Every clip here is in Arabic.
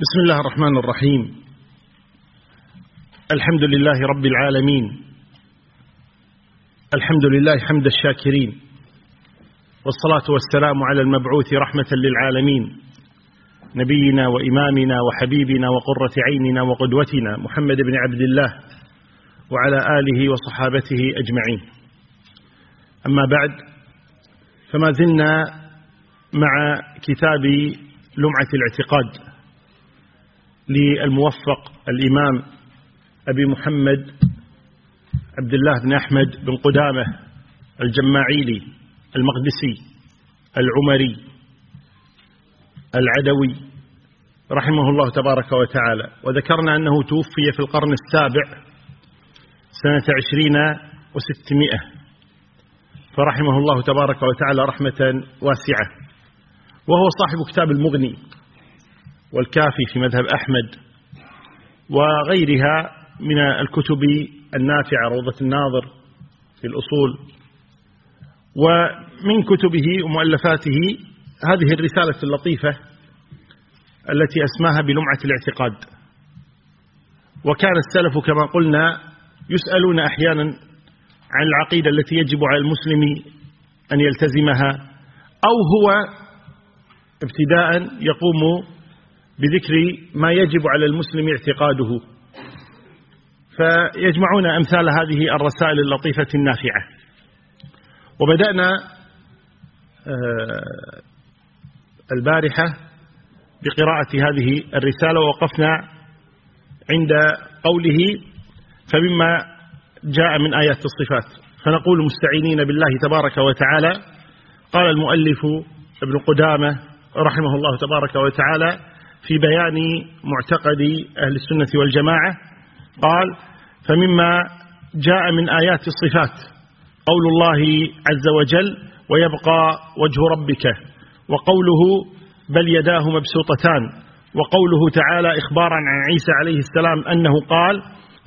بسم الله الرحمن الرحيم. الحمد لله رب العالمين. الحمد لله حمد الشاكرين. والصلاة والسلام على المبعوث رحمة للعالمين. نبينا وإمامنا وحبيبنا وقرة عيننا وقدوتنا محمد بن عبد الله وعلى آله وصحابته أجمعين. أما بعد فما زلنا مع كتاب لمعة الاعتقاد. للموفق الإمام أبي محمد عبد الله بن أحمد بن قدامة الجماعيلي المقدسي العمري العدوي رحمه الله تبارك وتعالى. وذكرنا أنه توفي في القرن السابع سنة عشرين وستمائة. فرحمه الله تبارك وتعالى رحمة واسعة. وهو صاحب كتاب المغني. والكافي في مذهب أحمد وغيرها من الكتب النافعة روضة الناظر في الأصول. ومن كتبه ومؤلفاته هذه الرسالة اللطيفة التي أسماها بلمعة الاعتقاد. وكان السلف كما قلنا يسألون أحيانا عن العقيدة التي يجب على المسلم أن يلتزمها أو هو ابتداء يقوم بذكر ما يجب على المسلم اعتقاده. فيجمعون أمثال هذه الرسائل اللطيفة النافعة. وبدأنا آه، البارحة بقراءة هذه الرسالة ووقفنا عند قوله فمما جاء من آيات الصفات فنقول مستعينين بالله تبارك وتعالى قال المؤلف ابن قدامة رحمه الله تبارك وتعالى في بيان معتقد أهل السنة والجماعة قال فمما جاء من آيات الصفات قول الله عز وجل ويبقى وجه ربك وقوله بل يداه مبسوطتان وقوله تعالى إخبارا عن عيسى عليه السلام أنه قال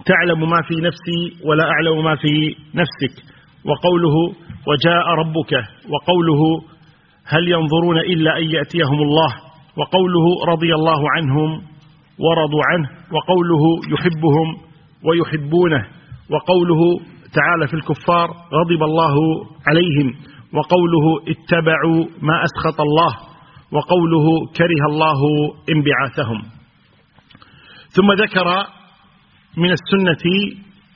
تعلم ما في نفسي ولا أعلم ما في نفسك وقوله وجاء ربك وقوله هل ينظرون إلا أن يأتيهم الله وقوله رضي الله عنهم ورضوا عنه وقوله يحبهم ويحبونه وقوله تعالى في الكفار غضب الله عليهم وقوله اتبعوا ما أسخط الله وقوله كره الله انبعاثهم. ثم ذكر من السنة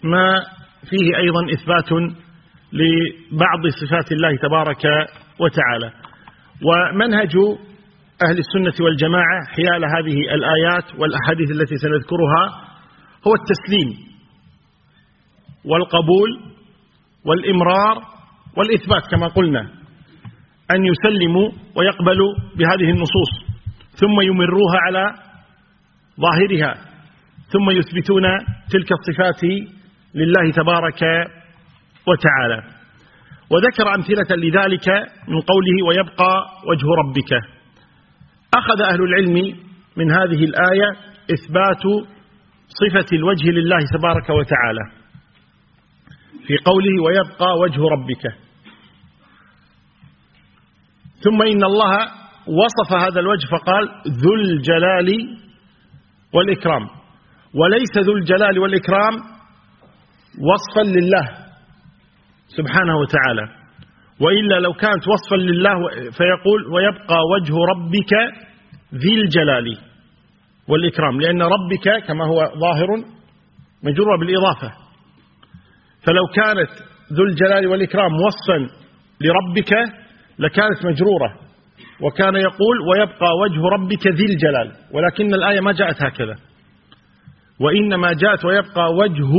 ما فيه أيضا إثبات لبعض صفات الله تبارك وتعالى ومنهج أهل السنة والجماعة حيال هذه الآيات والأحاديث التي سنذكرها هو التسليم والقبول والإمرار والإثبات كما قلنا أن يسلموا ويقبلوا بهذه النصوص ثم يمروها على ظاهرها ثم يثبتون تلك الصفات لله تبارك وتعالى. وذكر أمثلة لذلك من قوله ويبقى وجه ربك. أخذ أهل العلم من هذه الآية إثبات صفة الوجه لله تبارك وتعالى في قوله ويبقى وجه ربك. ثم إن الله وصف هذا الوجه فقال ذو الجلال والإكرام. وليس ذو الجلال والإكرام وصفا لله سبحانه وتعالى. وإلا لو كانت وصفا لله فيقول ويبقى وجه ربك ذي الجلال والإكرام لأن ربك كما هو ظاهر مجرور بالإضافة. فلو كانت ذو الجلال والإكرام وصفا لربك لكانت مجرورة. وكان يقول ويبقى وجه ربك ذي الجلال ولكن الآية ما جاءت هكذا. وإنما جاءت ويبقى وجه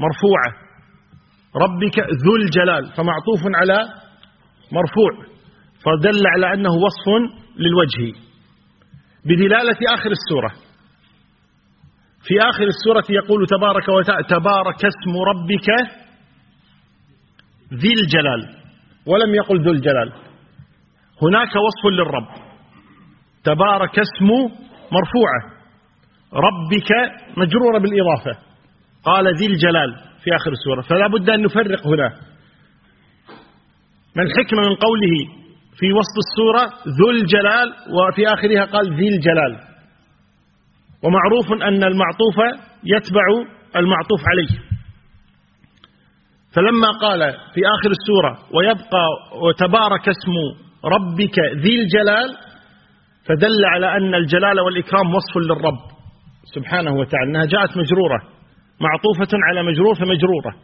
مرفوعة ربك ذو الجلال فمعطوف على مرفوع فدل على أنه وصف للوجه. بدلالة آخر السورة. في آخر السورة يقول تبارك وتعالى تبارك اسم ربك ذي الجلال ولم يقل ذو الجلال. هناك وصف للرب. تبارك اسم مرفوعة. ربك مجرورة بالإضافة. قال ذي الجلال في آخر السورة. فلا بد أن نفرق هنا. ما الحكمة من قوله في وسط السورة ذو الجلال وفي آخرها قال ذي الجلال؟ ومعروف أن المعطوف يتبع المعطوف عليه. فلما قال في آخر السورة ويبقى وتبارك اسم ربك ذي الجلال فدل على أن الجلال والإكرام وصف للرب سبحانه وتعالى أنها جاءت مجرورة معطوفة على مجرور فمجرورة.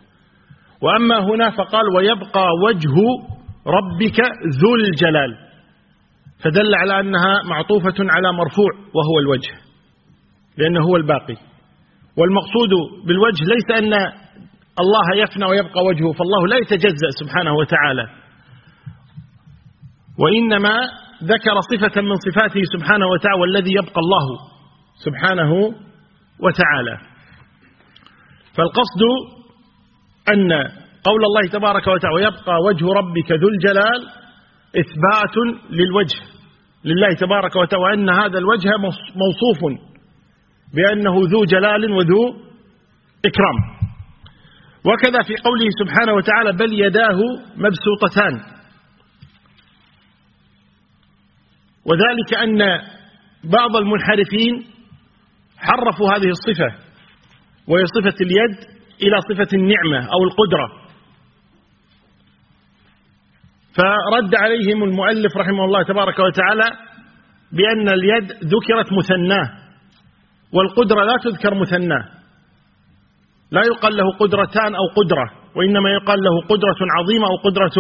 وأما هنا فقال ويبقى وجه ربك ذو الجلال. فدل على أنها معطوفة على مرفوع وهو الوجه لأنه هو الباقي. والمقصود بالوجه ليس أن الله يفنى ويبقى وجهه فالله لا يتجزأ سبحانه وتعالى. وإنما ذكر صفة من صفاته سبحانه وتعالى والذي يبقى الله سبحانه وتعالى. فالقصد أن قول الله تبارك وتعالى ويبقى وجه ربك ذو الجلال إثبات للوجه لله تبارك وتعالى وأن هذا الوجه موصوف بأنه ذو جلال وذو إكرام. وكذا في قوله سبحانه وتعالى بل يداه مبسوطتان. وذلك أن بعض المنحرفين حرفوا هذه الصفة وهي صفة اليد إلى صفة النعمة أو القدرة. فرد عليهم المؤلف رحمه الله تبارك وتعالى بأن اليد ذكرت مثناه والقدرة لا تذكر مثناه. لا يقال له قدرتان أو قدرة وإنما يقال له قدرة عظيمة أو قدرة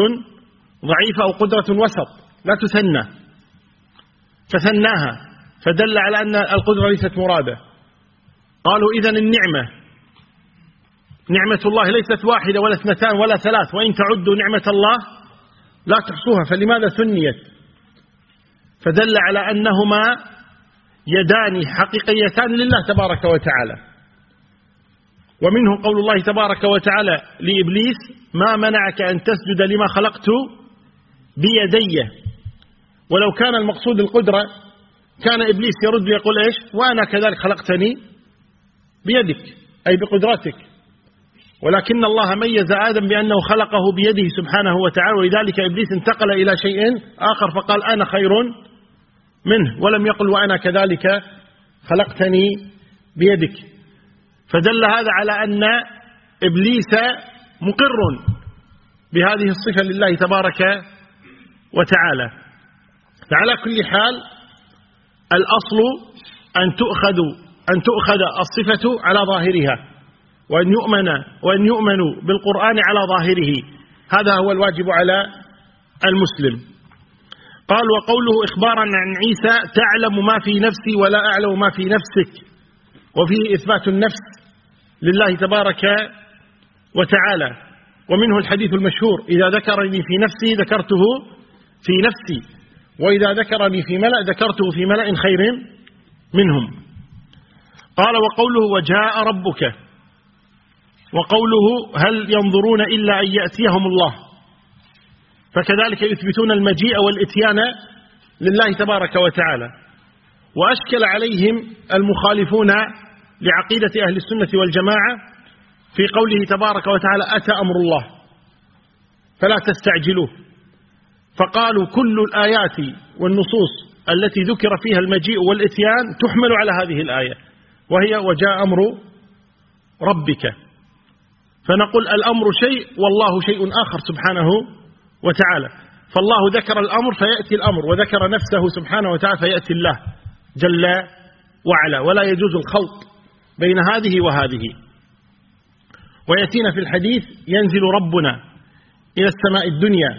ضعيفة أو قدرة وسط لا تثنى. فثناها فدل على أن القدرة ليست مرادة. قالوا إذن النعمة. نعمة الله ليست واحدة ولا اثنتان ولا ثلاث وإن تعدوا نعمة الله لا تحصوها فلماذا ثنيت فدل على أنهما يدان حقيقيتان لله تبارك وتعالى. ومنه قول الله تبارك وتعالى لإبليس ما منعك أن تسجد لما خلقت بيدي؟ ولو كان المقصود القدرة كان إبليس يرد ويقول إيش؟ وأنا كذلك خلقتني بيدك أي بقدرتك. ولكن الله ميز آدم بأنه خلقه بيده سبحانه وتعالى ولذلك إبليس انتقل إلى شيء آخر فقال أنا خير منه ولم يقل وأنا كذلك خلقتني بيدك. فدل هذا على أن إبليس مقر بهذه الصفة لله تبارك وتعالى. فعلى كل حال الأصل أن تؤخذ أن تؤخذ الصفة على ظاهرها. وأن يؤمن وأن يؤمن بالقرآن على ظاهره. هذا هو الواجب على المسلم. قال وقوله إخبارا عن عيسى تعلم ما في نفسي ولا أعلم ما في نفسك. وفيه إثبات النفس لله تبارك وتعالى. ومنه الحديث المشهور إذا ذكرني في نفسي ذكرته في نفسي. وإذا ذكرني في ملأ ذكرته في ملأ خير منهم. قال وقوله وجاء ربك. وقوله هل ينظرون إلا أن يأتيهم الله. فكذلك يثبتون المجيء والإتيان لله تبارك وتعالى. وأشكل عليهم المخالفون لعقيدة أهل السنة والجماعة في قوله تبارك وتعالى أتى أمر الله. فلا تستعجلوه. فقالوا كل الآيات والنصوص التي ذكر فيها المجيء والإتيان تحمل على هذه الآية. وهي وجاء أمر ربك. فنقول الأمر شيء والله شيء آخر سبحانه وتعالى. فالله ذكر الأمر فيأتي الأمر وذكر نفسه سبحانه وتعالى فيأتي الله جل وعلا. ولا يجوز الخلط بين هذه وهذه. ويأتينا في الحديث ينزل ربنا إلى السماء الدنيا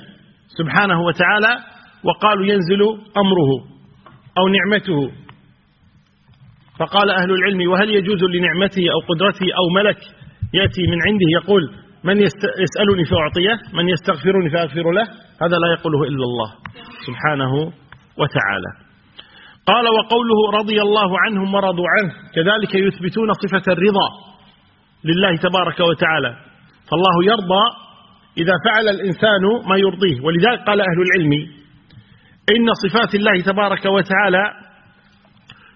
سبحانه وتعالى وقالوا ينزل أمره أو نعمته. فقال أهل العلم وهل يجوز لنعمته أو قدرته أو ملك يأتي من عنده يقول من يسألني فأعطيه من يستغفرني فأغفر له؟ هذا لا يقوله إلا الله سبحانه وتعالى. قال وقوله رضي الله عنهم ورضوا عنه كذلك يثبتون صفة الرضا لله تبارك وتعالى. فالله يرضى إذا فعل الإنسان ما يرضيه. ولذلك قال أهل العلم إن صفات الله تبارك وتعالى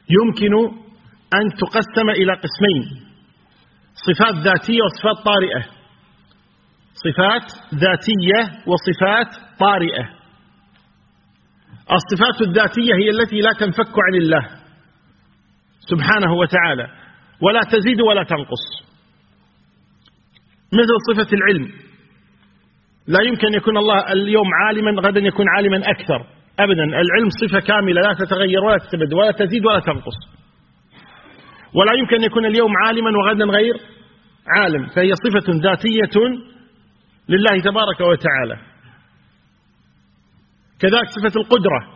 يمكن أن تقسم إلى قسمين. صفات ذاتية وصفات طارئة. صفات ذاتية وصفات طارئة. الصفات الذاتية هي التي لا تنفك عن الله سبحانه وتعالى ولا تزيد ولا تنقص. مثل صفة العلم. لا يمكن يكون الله اليوم عالما غدا يكون عالما أكثر. أبدا العلم صفة كاملة لا تتغير ولا تتبدل ولا تزيد ولا تنقص. ولا يمكن يكون اليوم عالما وغدا غير عالم. فهي صفة ذاتية لله تبارك وتعالى. كذلك صفة القدرة.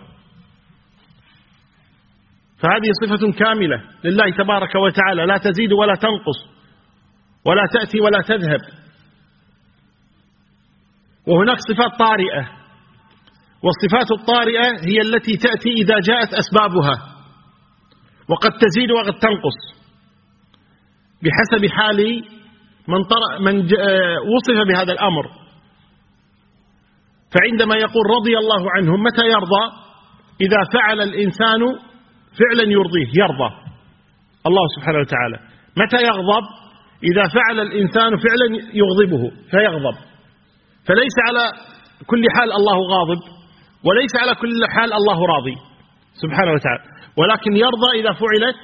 فهذه صفة كاملة لله تبارك وتعالى. لا تزيد ولا تنقص ولا تأتي ولا تذهب. وهناك صفات طارئة. والصفات الطارئة هي التي تأتي إذا جاءت أسبابها. وقد تزيد وقد تنقص. بحسب حال من, من وصف بهذا الأمر. فعندما يقول رضي الله عنهم متى يرضى؟ إذا فعل الإنسان فعلا يرضيه يرضى. الله سبحانه وتعالى. متى يغضب؟ إذا فعل الإنسان فعلا يغضبه فيغضب. فليس على كل حال الله غاضب وليس على كل حال الله راضي. سبحانه وتعالى. ولكن يرضى إذا فعلت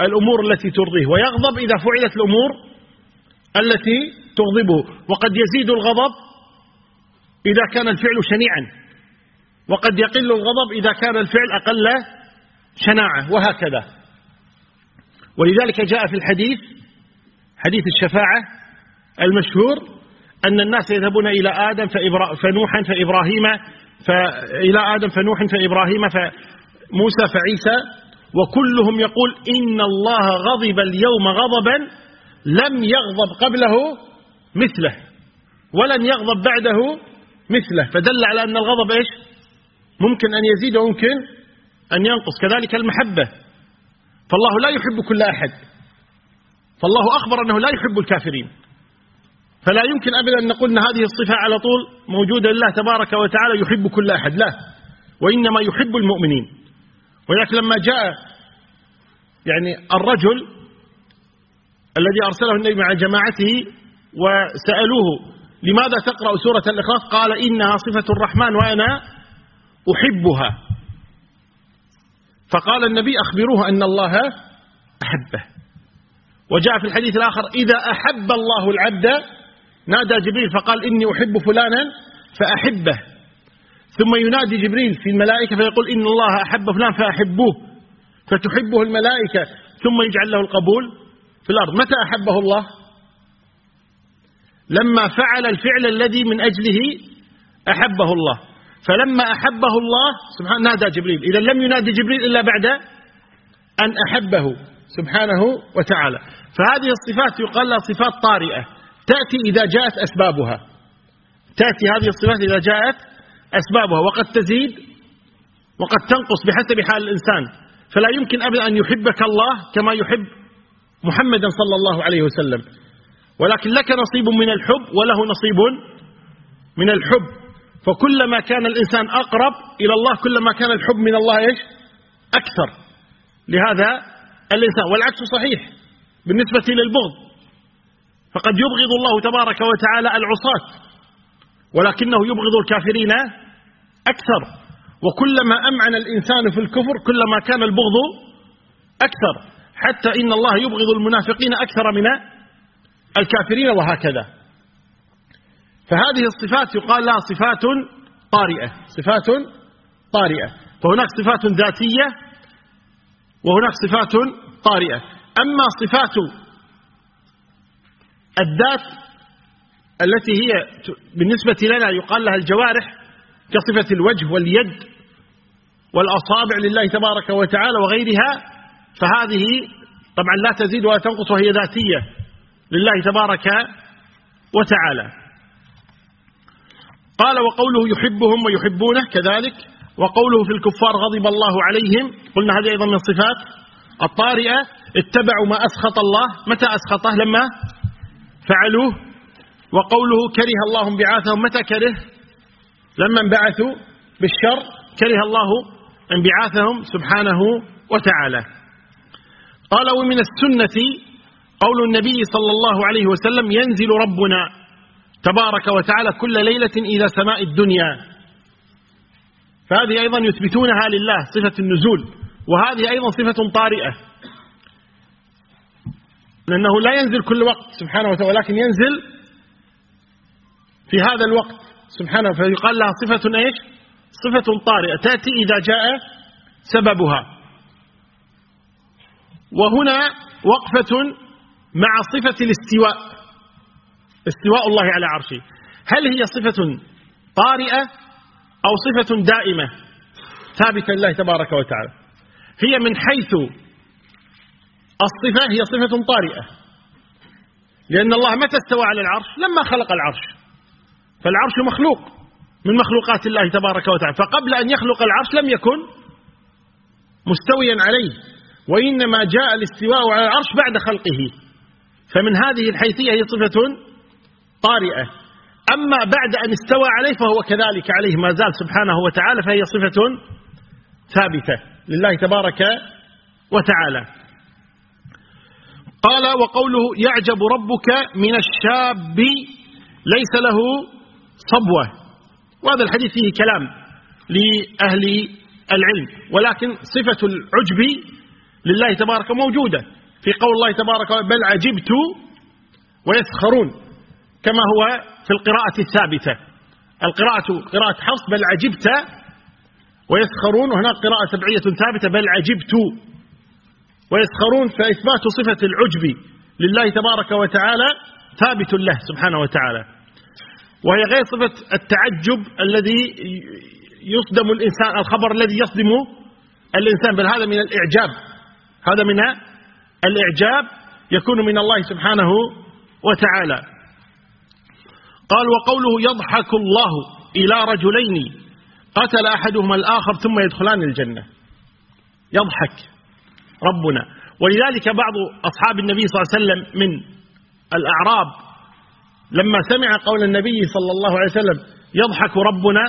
الأمور التي ترضيه ويغضب إذا فعلت الأمور التي تغضبه. وقد يزيد الغضب إذا كان الفعل شنيعا. وقد يقل الغضب إذا كان الفعل أقل شناعة وهكذا. ولذلك جاء في الحديث حديث الشفاعة المشهور أن الناس يذهبون إلى آدم فنوحا فإبراهيم فإلى آدم فنوح فإبراهيم فموسى فعيسى وكلهم يقول إن الله غضب اليوم غضبا لم يغضب قبله مثله ولن يغضب بعده مثله. فدل على أن الغضب إيش؟ ممكن أن يزيد وممكن أن ينقص كذلك المحبة. فالله لا يحب كل أحد. فالله أخبر أنه لا يحب الكافرين. فلا يمكن أبدا أن نقول أن هذه الصفة على طول موجودة لله تبارك وتعالى يحب كل أحد لا. وإنما يحب المؤمنين. ولكن لما جاء يعني الرجل الذي أرسله النبي مع جماعته وسألوه لماذا تقرأ سورة الإخلاص؟ قال إنها صفة الرحمن وأنا أحبها. فقال النبي أخبروه أن الله أحبه. وجاء في الحديث الآخر إذا أحب الله العبد نادى جبريل فقال إني أحب فلانا فأحبه. ثم ينادي جبريل في الملائكة فيقول إن الله أحب فلان فأحبوه فتحبه الملائكة ثم يجعل له القبول في الأرض. متى أحبه الله؟ لما فعل الفعل الذي من أجله أحبه الله. فلما أحبه الله سبحانه نادى جبريل. إذا لم ينادي جبريل إلا بعد أن أحبه سبحانه وتعالى. فهذه الصفات يقال لها صفات طارئة. تأتي إذا جاءت أسبابها. تأتي هذه الصفات إذا جاءت أسبابها. وقد تزيد وقد تنقص بحسب حال الإنسان. فلا يمكن أبدا أن يحبك الله كما يحب محمدا صلى الله عليه وسلم. ولكن لك نصيب من الحب وله نصيب من الحب. فكلما كان الإنسان أقرب إلى الله كلما كان الحب من الله إيش؟ أكثر. لهذا الإنسان والعكس صحيح بالنسبة للبغض. فقد يبغض الله تبارك وتعالى العصاة ولكنه يبغض الكافرين أكثر. وكلما أمعن الإنسان في الكفر كلما كان البغض أكثر. حتى إن الله يبغض المنافقين أكثر من الكافرين وهكذا. فهذه الصفات يقال لها صفات طارئة. صفات طارئة. فهناك صفات ذاتية وهناك صفات طارئة. أما صفات الذات التي هي بالنسبة لنا يقال لها الجوارح كصفة الوجه واليد والأصابع لله تبارك وتعالى وغيرها فهذه طبعا لا تزيد ولا تنقص وهي ذاتية لله تبارك وتعالى. قال وقوله يحبهم ويحبونه كذلك وقوله في الكفار غضب الله عليهم قلنا هذه أيضا من الصفات الطارئة اتبعوا ما أسخط الله. متى أسخطه؟ لما فعلوه. وقوله كره الله انبعاثهم متى كره؟ لما انبعثوا بالشر كره الله انبعاثهم سبحانه وتعالى. قال ومن السنة قول النبي صلى الله عليه وسلم ينزل ربنا تبارك وتعالى كل ليلة إلى سماء الدنيا. فهذه أيضا يثبتونها لله صفة النزول. وهذه أيضا صفة طارئة. لأنه لا ينزل كل وقت سبحانه وتعالى ولكن ينزل في هذا الوقت. سبحانه فيقال لها صفة إيش؟ صفة طارئة. تأتي إذا جاء سببها. وهنا وقفة مع صفة الاستواء. استواء الله على عرشه. هل هي صفة طارئة أو صفة دائمة؟ ثابتة لله تبارك وتعالى. هي من حيث الصفة هي صفة طارئة. لأن الله متى استوى على العرش؟ لما خلق العرش. فالعرش مخلوق من مخلوقات الله تبارك وتعالى. فقبل أن يخلق العرش لم يكن مستويا عليه وإنما جاء الاستواء على العرش بعد خلقه. فمن هذه الحيثية هي صفة طارئة. أما بعد أن استوى عليه فهو كذلك عليه ما زال سبحانه وتعالى فهي صفة ثابتة لله تبارك وتعالى. قال وقوله يعجب ربك من الشاب ليس له صبوة. وهذا الحديث فيه كلام لأهل العلم. ولكن صفة العجب لله تبارك موجودة. في قول الله تبارك بل عجبت ويسخرون. كما هو في القراءة الثابتة. القراءة قراءة حفص بل عجبت ويسخرون. وهناك قراءة سبعية ثابتة بل عجبت ويسخرون. فإثبات صفة العجب لله تبارك وتعالى ثابت له سبحانه وتعالى. وهي غير صفة التعجب الذي يصدم الإنسان الخبر الذي يصدم الإنسان. بل هذا من الإعجاب. هذا من الإعجاب يكون من الله سبحانه وتعالى. قال وقوله يضحك الله إلى رجلين. قتل أحدهما الآخر ثم يدخلان الجنة. يضحك ربنا. ولذلك بعض أصحاب النبي صلى الله عليه وسلم من الأعراب لما سمع قول النبي صلى الله عليه وسلم يضحك ربنا؟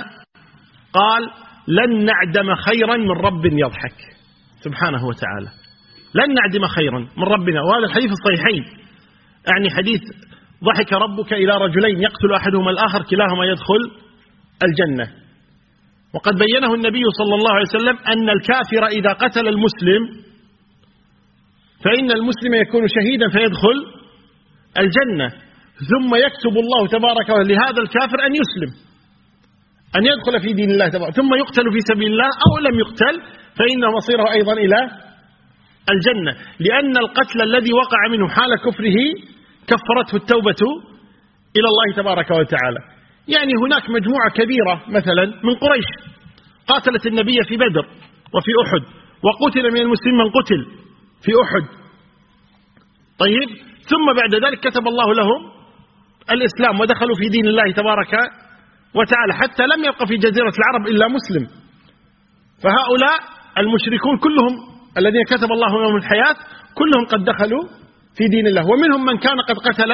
قال لن نعدم خيرا من رب يضحك. سبحانه وتعالى. لن نعدم خيرا من ربنا. وهذا الحديث الصحيحين. يعني حديث ضحك ربك إلى رجلين يقتل أحدهما الآخر كلاهما يدخل الجنة. وقد بينه النبي صلى الله عليه وسلم أن الكافر إذا قتل المسلم فإن المسلم يكون شهيدا فيدخل الجنة. ثم يكتب الله تبارك وتعالى لهذا الكافر أن يسلم. أن يدخل في دين الله تبارك ثم يقتل في سبيل الله أو لم يقتل فإن مصيره أيضا إلى الجنة. لأن القتل الذي وقع منه حال كفره كفرته التوبة إلى الله تبارك وتعالى. يعني هناك مجموعة كبيرة مثلا من قريش. قاتلت النبي في بدر وفي أحد وقتل من المسلمين من قتل في أحد. طيب؟ ثم بعد ذلك كتب الله لهم الإسلام ودخلوا في دين الله تبارك وتعالى حتى لم يبقى في جزيرة العرب إلا مسلم. فهؤلاء المشركون كلهم الذين كتب الله لهم الحياة كلهم قد دخلوا في دين الله. ومنهم من كان قد قتل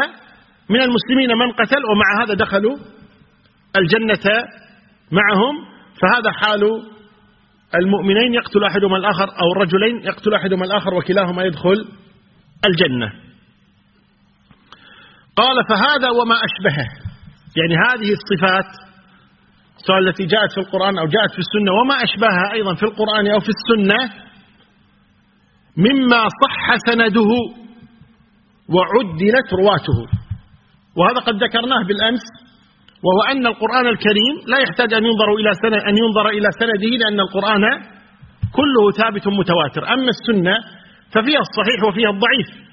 من المسلمين من قتل ومع هذا دخلوا الجنة معهم. فهذا حال المؤمنين يقتل أحدهما الآخر أو الرجلين يقتل أحدهما الآخر وكلاهما يدخل الجنة. قال فهذا وما أشبهه. يعني هذه الصفات سواء التي جاءت في القرآن أو جاءت في السنة وما أشبهها أيضا في القرآن أو في السنة مما صح سنده وعدلت رواته. وهذا قد ذكرناه بالأمس وهو أن القرآن الكريم لا يحتاج أن ينظر إلى سنة أن ينظر إلى سنده لأن القرآن كله ثابت متواتر. أما السنة ففيها الصحيح وفيها الضعيف.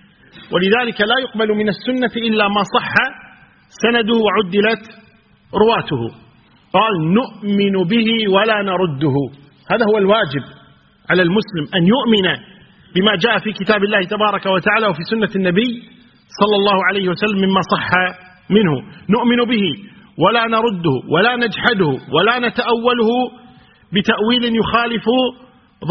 ولذلك لا يقبل من السنة إلا ما صح سنده وعدلت رواته. قال نؤمن به ولا نرده. هذا هو الواجب على المسلم أن يؤمن بما جاء في كتاب الله تبارك وتعالى وفي سنة النبي صلى الله عليه وسلم مما صح منه. نؤمن به ولا نرده ولا نجحده ولا نتأوله بتأويل يخالف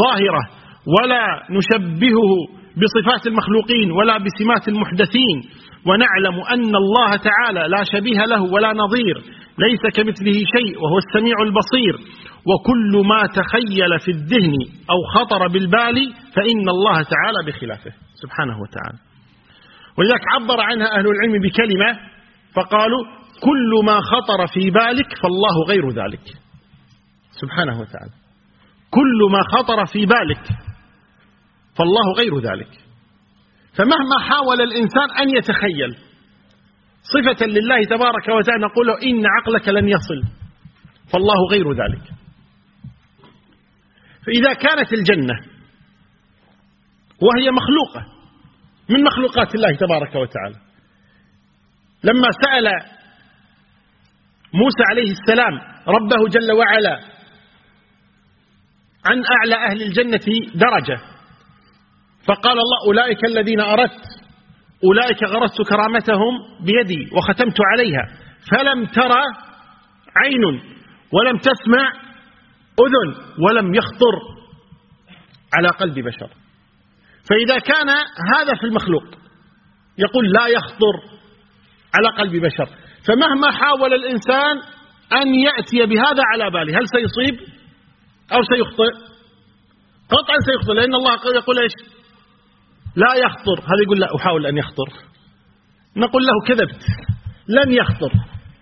ظاهره ولا نشبهه بصفات المخلوقين ولا بسمات المحدثين. ونعلم أن الله تعالى لا شبيه له ولا نظير ليس كمثله شيء وهو السميع البصير. وكل ما تخيل في الذهن أو خطر بالبال فإن الله تعالى بخلافه سبحانه وتعالى. ولذلك عبر عنها أهل العلم بكلمة فقالوا كل ما خطر في بالك فالله غير ذلك. سبحانه وتعالى. كل ما خطر في بالك فالله غير ذلك. فمهما حاول الإنسان أن يتخيل صفة لله تبارك وتعالى نقول إن عقلك لن يصل فالله غير ذلك. فإذا كانت الجنة وهي مخلوقة من مخلوقات الله تبارك وتعالى. لما سأل موسى عليه السلام ربه جل وعلا عن أعلى أهل الجنة درجة فقال الله أولئك الذين أردت أولئك غرست كرامتهم بيدي وختمت عليها. فلم ترى عين ولم تسمع أذن ولم يخطر على قلب بشر. فإذا كان هذا في المخلوق يقول لا يخطر على قلب بشر. فمهما حاول الإنسان أن يأتي بهذا على باله هل سيصيب أو سيخطئ؟ قطعا سيخطئ لأن الله يقول إيش؟ لا يخطر. هذا يقول لا أحاول أن يخطر. نقول له كذبت. لن يخطر.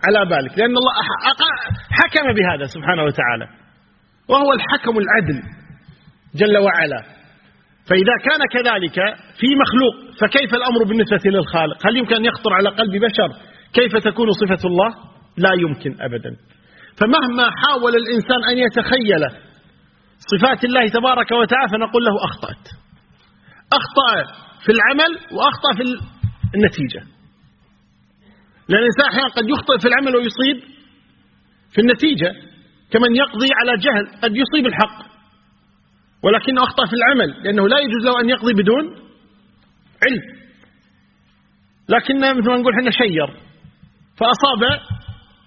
على بالك. لأن الله حكم بهذا سبحانه وتعالى. وهو الحكم العدل جل وعلا. فإذا كان كذلك في مخلوق فكيف الأمر بالنسبة للخالق؟ هل يمكن أن يخطر على قلب بشر؟ كيف تكون صفة الله؟ لا يمكن أبدا. فمهما حاول الإنسان أن يتخيل صفات الله تبارك وتعالى فنقول له أخطأت. أخطأ في العمل وأخطأ في النتيجة. لأن الإنسان أحيانا قد يخطئ في العمل ويصيب في النتيجة. كمن يقضي على جهل قد يصيب الحق ولكنه أخطأ في العمل لأنه لا يجوز له أن يقضي بدون علم. لكن مثل ما نقول إحنا شير. فأصاب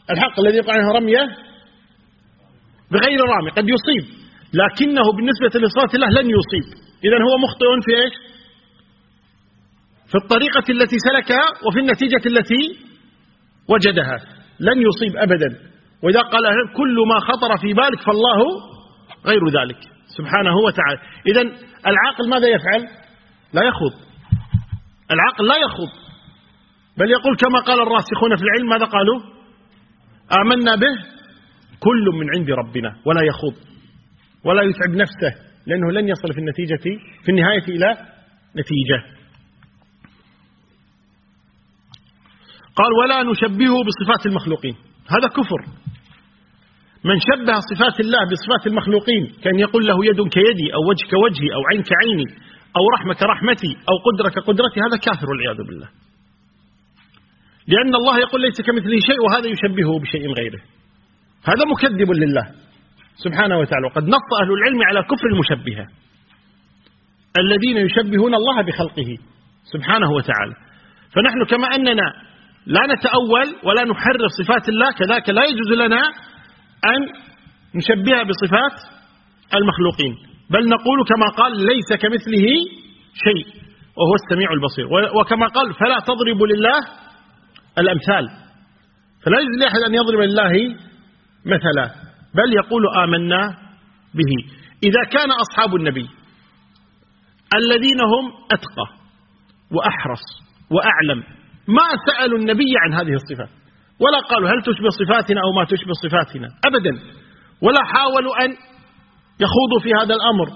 الحق الذي يقع عنه رمية بغير رامي قد يصيب. لكنه بالنسبة لصفات الله لن يصيب. إذا هو مخطئ في إيش؟ في الطريقة التي سلكها وفي النتيجة التي وجدها. لن يصيب أبدا. وإذا قال كل ما خطر في بالك فالله غير ذلك. سبحانه وتعالى. إذا العاقل ماذا يفعل؟ لا يخوض. العقل لا يخوض. بل يقول كما قال الراسخون في العلم ماذا قالوا؟ آمنا به كل من عند ربنا ولا يخوض. ولا يتعب نفسه. لأنه لن يصل في النتيجة في النهاية إلى نتيجة. قال ولا نشبهه بصفات المخلوقين. هذا كفر. من شبه صفات الله بصفات المخلوقين كأن يقول له يد كيدي أو وجه كوجهي أو عين كعيني أو رحمة كرحمتي أو قدرة كقدرتي هذا كافر والعياذ بالله. لأن الله يقول ليس كمثله شيء وهذا يشبهه بشيء غيره. هذا مكذب لله. سبحانه وتعالى وقد نص أهل العلم على كفر المشبهة الذين يشبهون الله بخلقه سبحانه وتعالى. فنحن كما أننا لا نتأول ولا نحرر صفات الله كذلك لا يجوز لنا أن نشبهها بصفات المخلوقين. بل نقول كما قال ليس كمثله شيء وهو السميع البصير. وكما قال فلا تضربوا لله الأمثال. فلا يجوز لأحد أن يضرب لله مثلا. بل يقول آمنا به. إذا كان أصحاب النبي الذين هم أتقى وأحرص وأعلم ما سألوا النبي عن هذه الصفات ولا قالوا هل تشبه صفاتنا أو ما تشبه صفاتنا؟ أبدا. ولا حاولوا أن يخوضوا في هذا الأمر.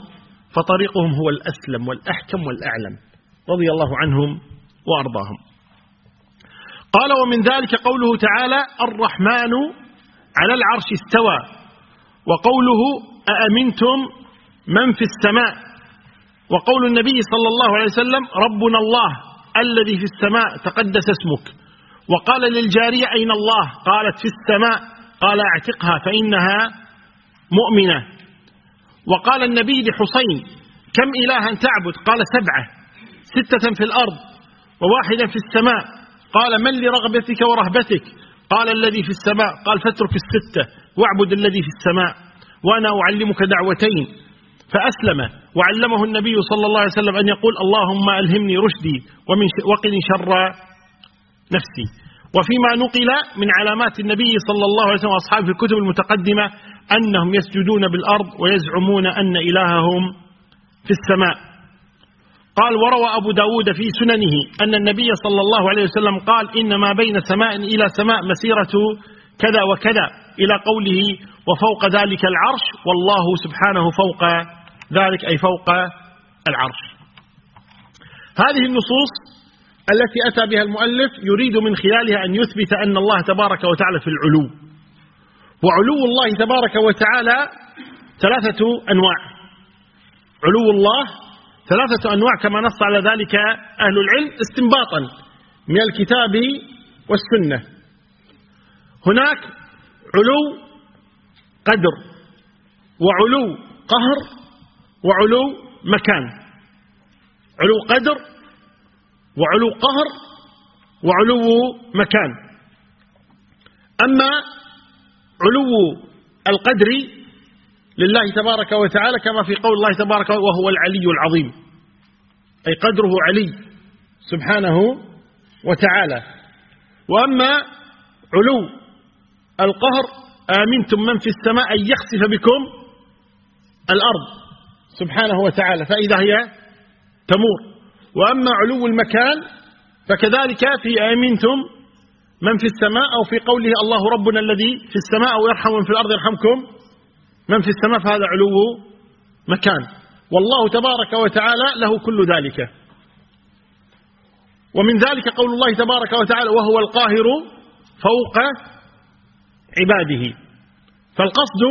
فطريقهم هو الأسلم والأحكم والأعلم رضي الله عنهم وأرضاهم. قال ومن ذلك قوله تعالى الرحمن على العرش استوى. وقوله أأمنتم من في السماء؟ وقول النبي صلى الله عليه وسلم ربنا الله الذي في السماء تقدس اسمك. وقال للجارية أين الله؟ قالت في السماء. قال اعتقها فإنها مؤمنة. وقال النبي لحسين كم إلها تعبد؟ قال سبعة. ستة في الأرض وواحدا في السماء. قال من لرغبتك ورهبتك؟ قال الذي في السماء. قال فاترك الستة. واعبد الذي في السماء وأنا أعلمك دعوتين. فأسلم وعلمه النبي صلى الله عليه وسلم أن يقول اللهم ألهمني رشدي ومن وقني شر نفسي. وفيما نقل من علامات النبي صلى الله عليه وسلم وأصحابه في الكتب المتقدمة أنهم يسجدون بالأرض ويزعمون أن إلههم في السماء. قال وروى أبو داود في سننه أن النبي صلى الله عليه وسلم قال إن ما بين سماء إلى سماء مسيرة كذا وكذا إلى قوله وفوق ذلك العرش والله سبحانه فوق ذلك أي فوق العرش. هذه النصوص التي أتى بها المؤلف يريد من خلالها أن يثبت أن الله تبارك وتعالى في العلو. وعلو الله تبارك وتعالى ثلاثة أنواع. علو الله ثلاثة أنواع كما نص على ذلك أهل العلم استنباطا من الكتاب والسنة. هناك علو قدر وعلو قهر وعلو مكان. علو قدر وعلو قهر وعلو مكان. أما علو القدر لله تبارك وتعالى كما في قول الله تبارك وهو العلي العظيم. أي قدره علي سبحانه وتعالى. وأما علو القهر آمنتم من في السماء أن يخسف بكم الأرض. سبحانه وتعالى فإذا هي تمور. وأما علو المكان فكذلك في آمنتم من في السماء أو في قوله الله ربنا الذي في السماء أو يرحم من في الأرض يرحمكم من في السماء فهذا علو مكان. والله تبارك وتعالى له كل ذلك. ومن ذلك قول الله تبارك وتعالى وهو القاهر فوق عباده. فالقصد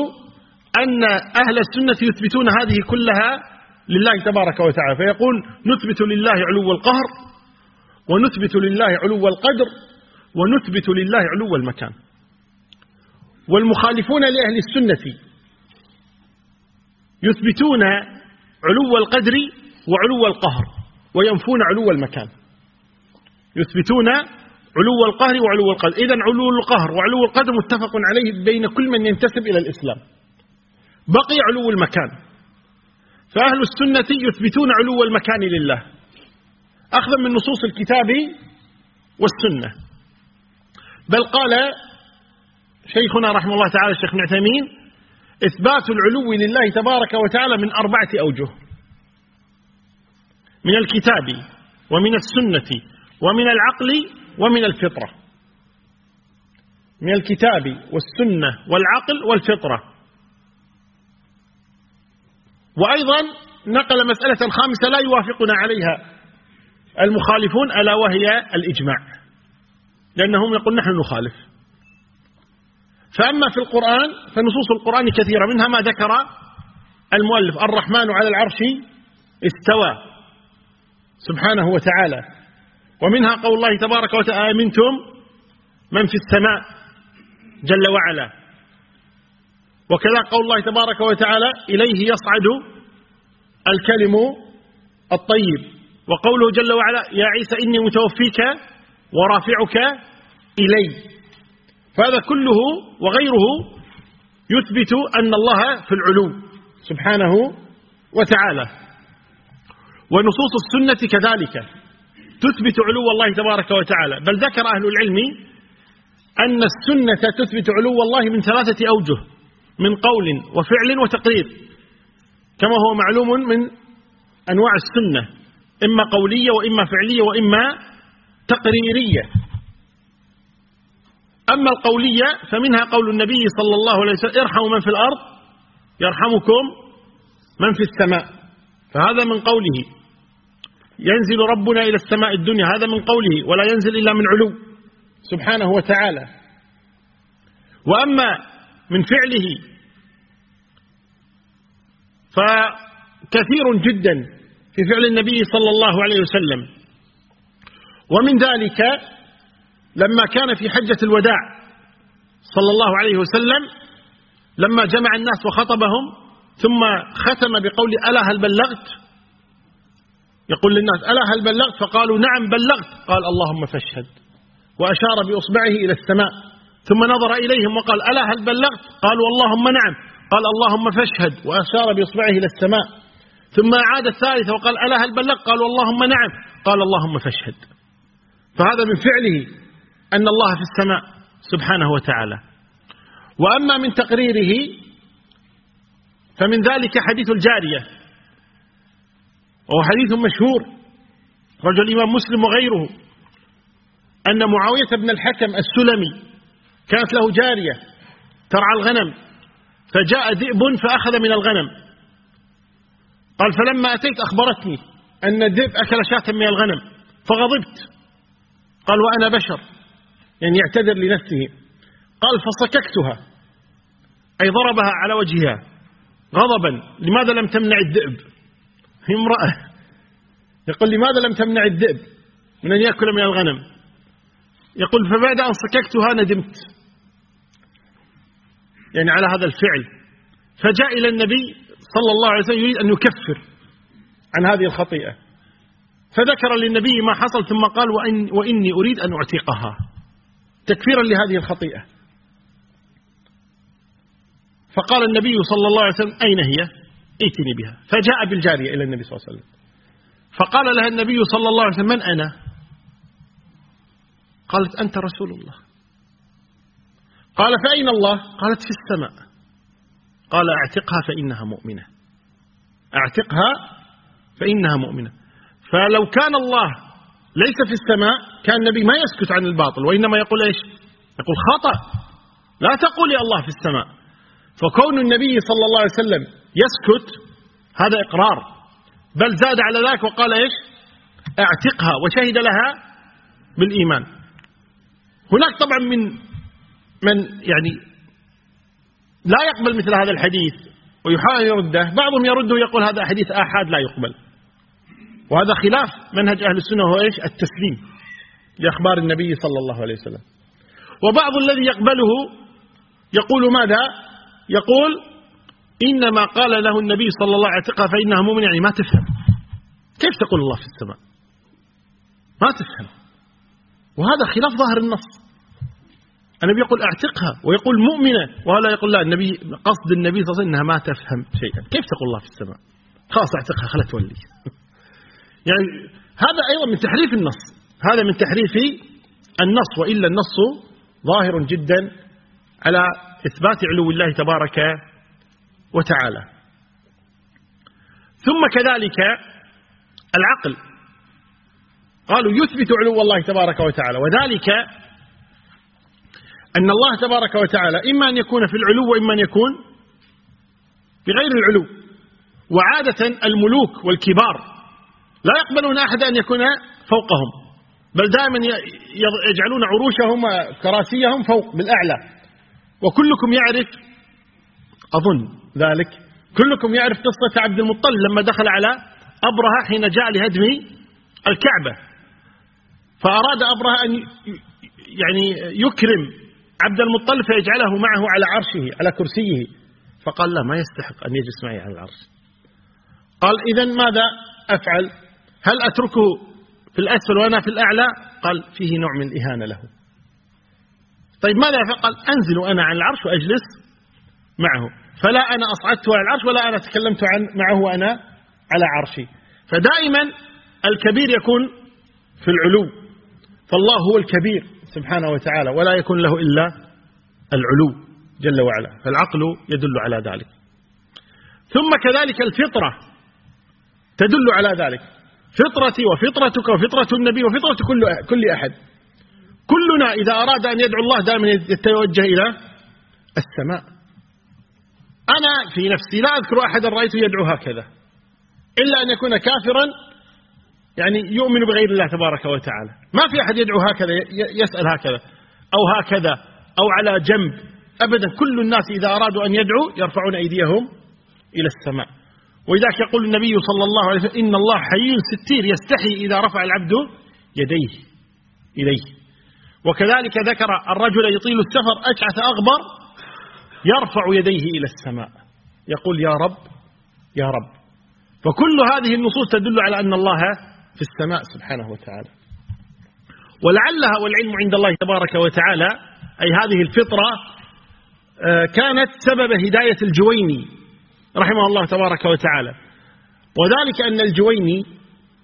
أن أهل السنة يثبتون هذه كلها لله تبارك وتعالى. فيقول نثبت لله علو القهر ونثبت لله علو القدر ونثبت لله علو المكان. والمخالفون لأهل السنة يثبتون علو القدر وعلو القهر وينفون علو المكان. يثبتون علو القهر وعلو القدر. إذا علو القهر وعلو القدر متفق عليه بين كل من ينتسب إلى الإسلام. بقي علو المكان. فأهل السنة يثبتون علو المكان لله. أخذا من نصوص الكتاب والسنة. بل قال شيخنا رحمه الله تعالى الشيخ عثيمين إثبات العلو لله تبارك وتعالى من أربعة أوجه. من الكتاب ومن السنة ومن العقل ومن الفطرة. من الكتاب والسنة والعقل والفطرة. وأيضا نقل مسألة خامسة لا يوافقنا عليها. المخالفون ألا وهي الإجماع. لأنهم يقول نحن نخالف. فأما في القرآن فنصوص القرآن كثيرة. منها ما ذكر المؤلف الرحمن على العرش استوى سبحانه وتعالى. ومنها قول الله تبارك وتعالى آمنتم من في السماء جل وعلا. وكذا قول الله تبارك وتعالى إليه يصعد الكلم الطيب. وقوله جل وعلا يا عيسى إني متوفيك ورافعك إلي. فهذا كله وغيره يثبت أن الله في العلو سبحانه وتعالى. ونصوص السنة كذلك. تثبت علو الله تبارك وتعالى. بل ذكر أهل العلم أن السنة تثبت علو الله من ثلاثة أوجه من قول وفعل وتقرير. كما هو معلوم من أنواع السنة إما قولية وإما فعلية وإما تقريرية. أما القولية فمنها قول النبي صلى الله عليه وسلم ارحموا من في الأرض يرحمكم من في السماء. فهذا من قوله. ينزل ربنا إلى السماء الدنيا. هذا من قوله ولا ينزل إلا من علو. سبحانه وتعالى. وأما من فعله فكثير جدا في فعل النبي صلى الله عليه وسلم. ومن ذلك لما كان في حجة الوداع صلى الله عليه وسلم لما جمع الناس وخطبهم ثم ختم بقول ألا هل بلغت؟ يقول للناس ألا هل بلغت؟ فقالوا نعم بلغت. قال اللهم فاشهد. وأشار بإصبعه إلى السماء ثم نظر إليهم وقال ألا هل بلغت؟ قالوا اللهم نعم. قال اللهم فاشهد. وأشار بإصبعه إلى السماء ثم عاد الثالث وقال ألا هل بلغت؟ قالوا اللهم نعم. قال اللهم فاشهد. فهذا من فعله أن الله في السماء سبحانه وتعالى. وأما من تقريره فمن ذلك حديث الجارية. وهو حديث مشهور. رجل الإمام مسلم وغيره. أن معاوية بن الحكم السلمي كانت له جارية ترعى الغنم فجاء ذئب فأخذ من الغنم. قال فلما أتيت أخبرتني أن الذئب أكل شاة من الغنم فغضبت. قال وأنا بشر يعني يعتذر لنفسه. قال فصككتها. أي ضربها على وجهها غضبا. لماذا لم تمنع الذئب؟ امرأة يقول لماذا لم تمنع الذئب من أن يأكل من الغنم؟ يقول فبعد أن صككتها ندمت. يعني على هذا الفعل. فجاء إلى النبي صلى الله عليه وسلم يريد أن يكفر عن هذه الخطيئة. فذكر للنبي ما حصل ثم قال وإن وإني أريد أن أعتقها. تكفيرا لهذه الخطيئة. فقال النبي صلى الله عليه وسلم أين هي؟ ائتني بها. فجاء بالجارية إلى النبي صلى الله عليه وسلم. فقال لها النبي صلى الله عليه وسلم من أنا؟ قالت أنت رسول الله. قال فأين الله؟ قالت في السماء. قال أعتقها فإنها مؤمنة. أعتقها فإنها مؤمنة. فلو كان الله ليس في السماء كان النبي ما يسكت عن الباطل وإنما يقول إيش؟ يقول خطأ. لا تقولي الله في السماء. فكون النبي صلى الله عليه وسلم يسكت هذا إقرار. بل زاد على ذلك وقال إيش؟ اعتقها وشهد لها بالإيمان. هناك طبعا من من يعني لا يقبل مثل هذا الحديث ويحاول يرده. بعضهم يرده ويقول هذا حديث آحاد لا يقبل. وهذا خلاف منهج أهل السنة هو إيش؟ التسليم لأخبار النبي صلى الله عليه وسلم. وبعض الذي يقبله يقول ماذا؟ يقول إنما قال له النبي صلى الله عليه وسلم فإنها مؤمن يعني ما تفهم. كيف تقول الله في السماء؟ ما تفهم. وهذا خلاف ظاهر النص. النبي يقول اعتقها ويقول مؤمنة ولا يقول لا النبي قصد النبي صلى الله عليه وسلم إنها ما تفهم شيئا. كيف تقول الله في السماء؟ خلاص اعتقها خلت تولي. يعني هذا أيضا من تحريف النص. هذا من تحريف النص وإلا النص ظاهر جدا على إثبات علو الله تبارك وتعالى. ثم كذلك العقل. قالوا يثبت علو الله تبارك وتعالى وذلك أن الله تبارك وتعالى إما أن يكون في العلو وإما أن يكون بغير العلو. وعادة الملوك والكبار لا يقبلون أحد أن يكون فوقهم بل دائما يجعلون عروشهم وكراسيهم فوق بالأعلى. وكلكم يعرف أظن ذلك. كلكم يعرف قصة عبد المطلب لما دخل على أبرهة حين جاء لهدم الكعبة. فأراد أبرهة أن يعني يكرم عبد المطلب فيجعله معه على عرشه على كرسيه. فقال لا ما يستحق أن يجلس معي على العرش. قال إذا ماذا أفعل؟ هل أتركه في الأسفل وأنا في الأعلى؟ قال فيه نوع من الإهانة له. طيب ماذا فقال أنزل أنا عن العرش وأجلس معه. فلا أنا أصعدت على العرش ولا أنا تكلمت عن معه وأنا على عرشي. فدائما الكبير يكون في العلو. فالله هو الكبير سبحانه وتعالى ولا يكون له إلا العلو جل وعلا. فالعقل يدل على ذلك. ثم كذلك الفطرة تدل على ذلك. فطرتي وفطرتك وفطرة النبي وفطرة كل كل أحد. كلنا إذا أراد أن يدعو الله دائما يتوجه إلى السماء. أنا في نفسي لا أذكر أحدا رأيته يدعو هكذا إلا أن يكون كافرا يعني يؤمن بغير الله تبارك وتعالى. ما في أحد يدعو هكذا يسأل هكذا أو هكذا أو على جنب. أبدا كل الناس إذا أرادوا أن يدعوا يرفعون أيديهم إلى السماء. ولذلك يقول النبي صلى الله عليه وسلم إن الله حي ستير يستحي إذا رفع العبد يديه إليه. وكذلك ذكر الرجل يطيل السفر أشعث أغبر يرفع يديه إلى السماء. يقول يا رب يا رب. فكل هذه النصوص تدل على أن الله في السماء سبحانه وتعالى. ولعلها والعلم عند الله تبارك وتعالى أي هذه الفطرة آه، كانت سبب هداية الجويني رحمه الله تبارك وتعالى. وذلك أن الجويني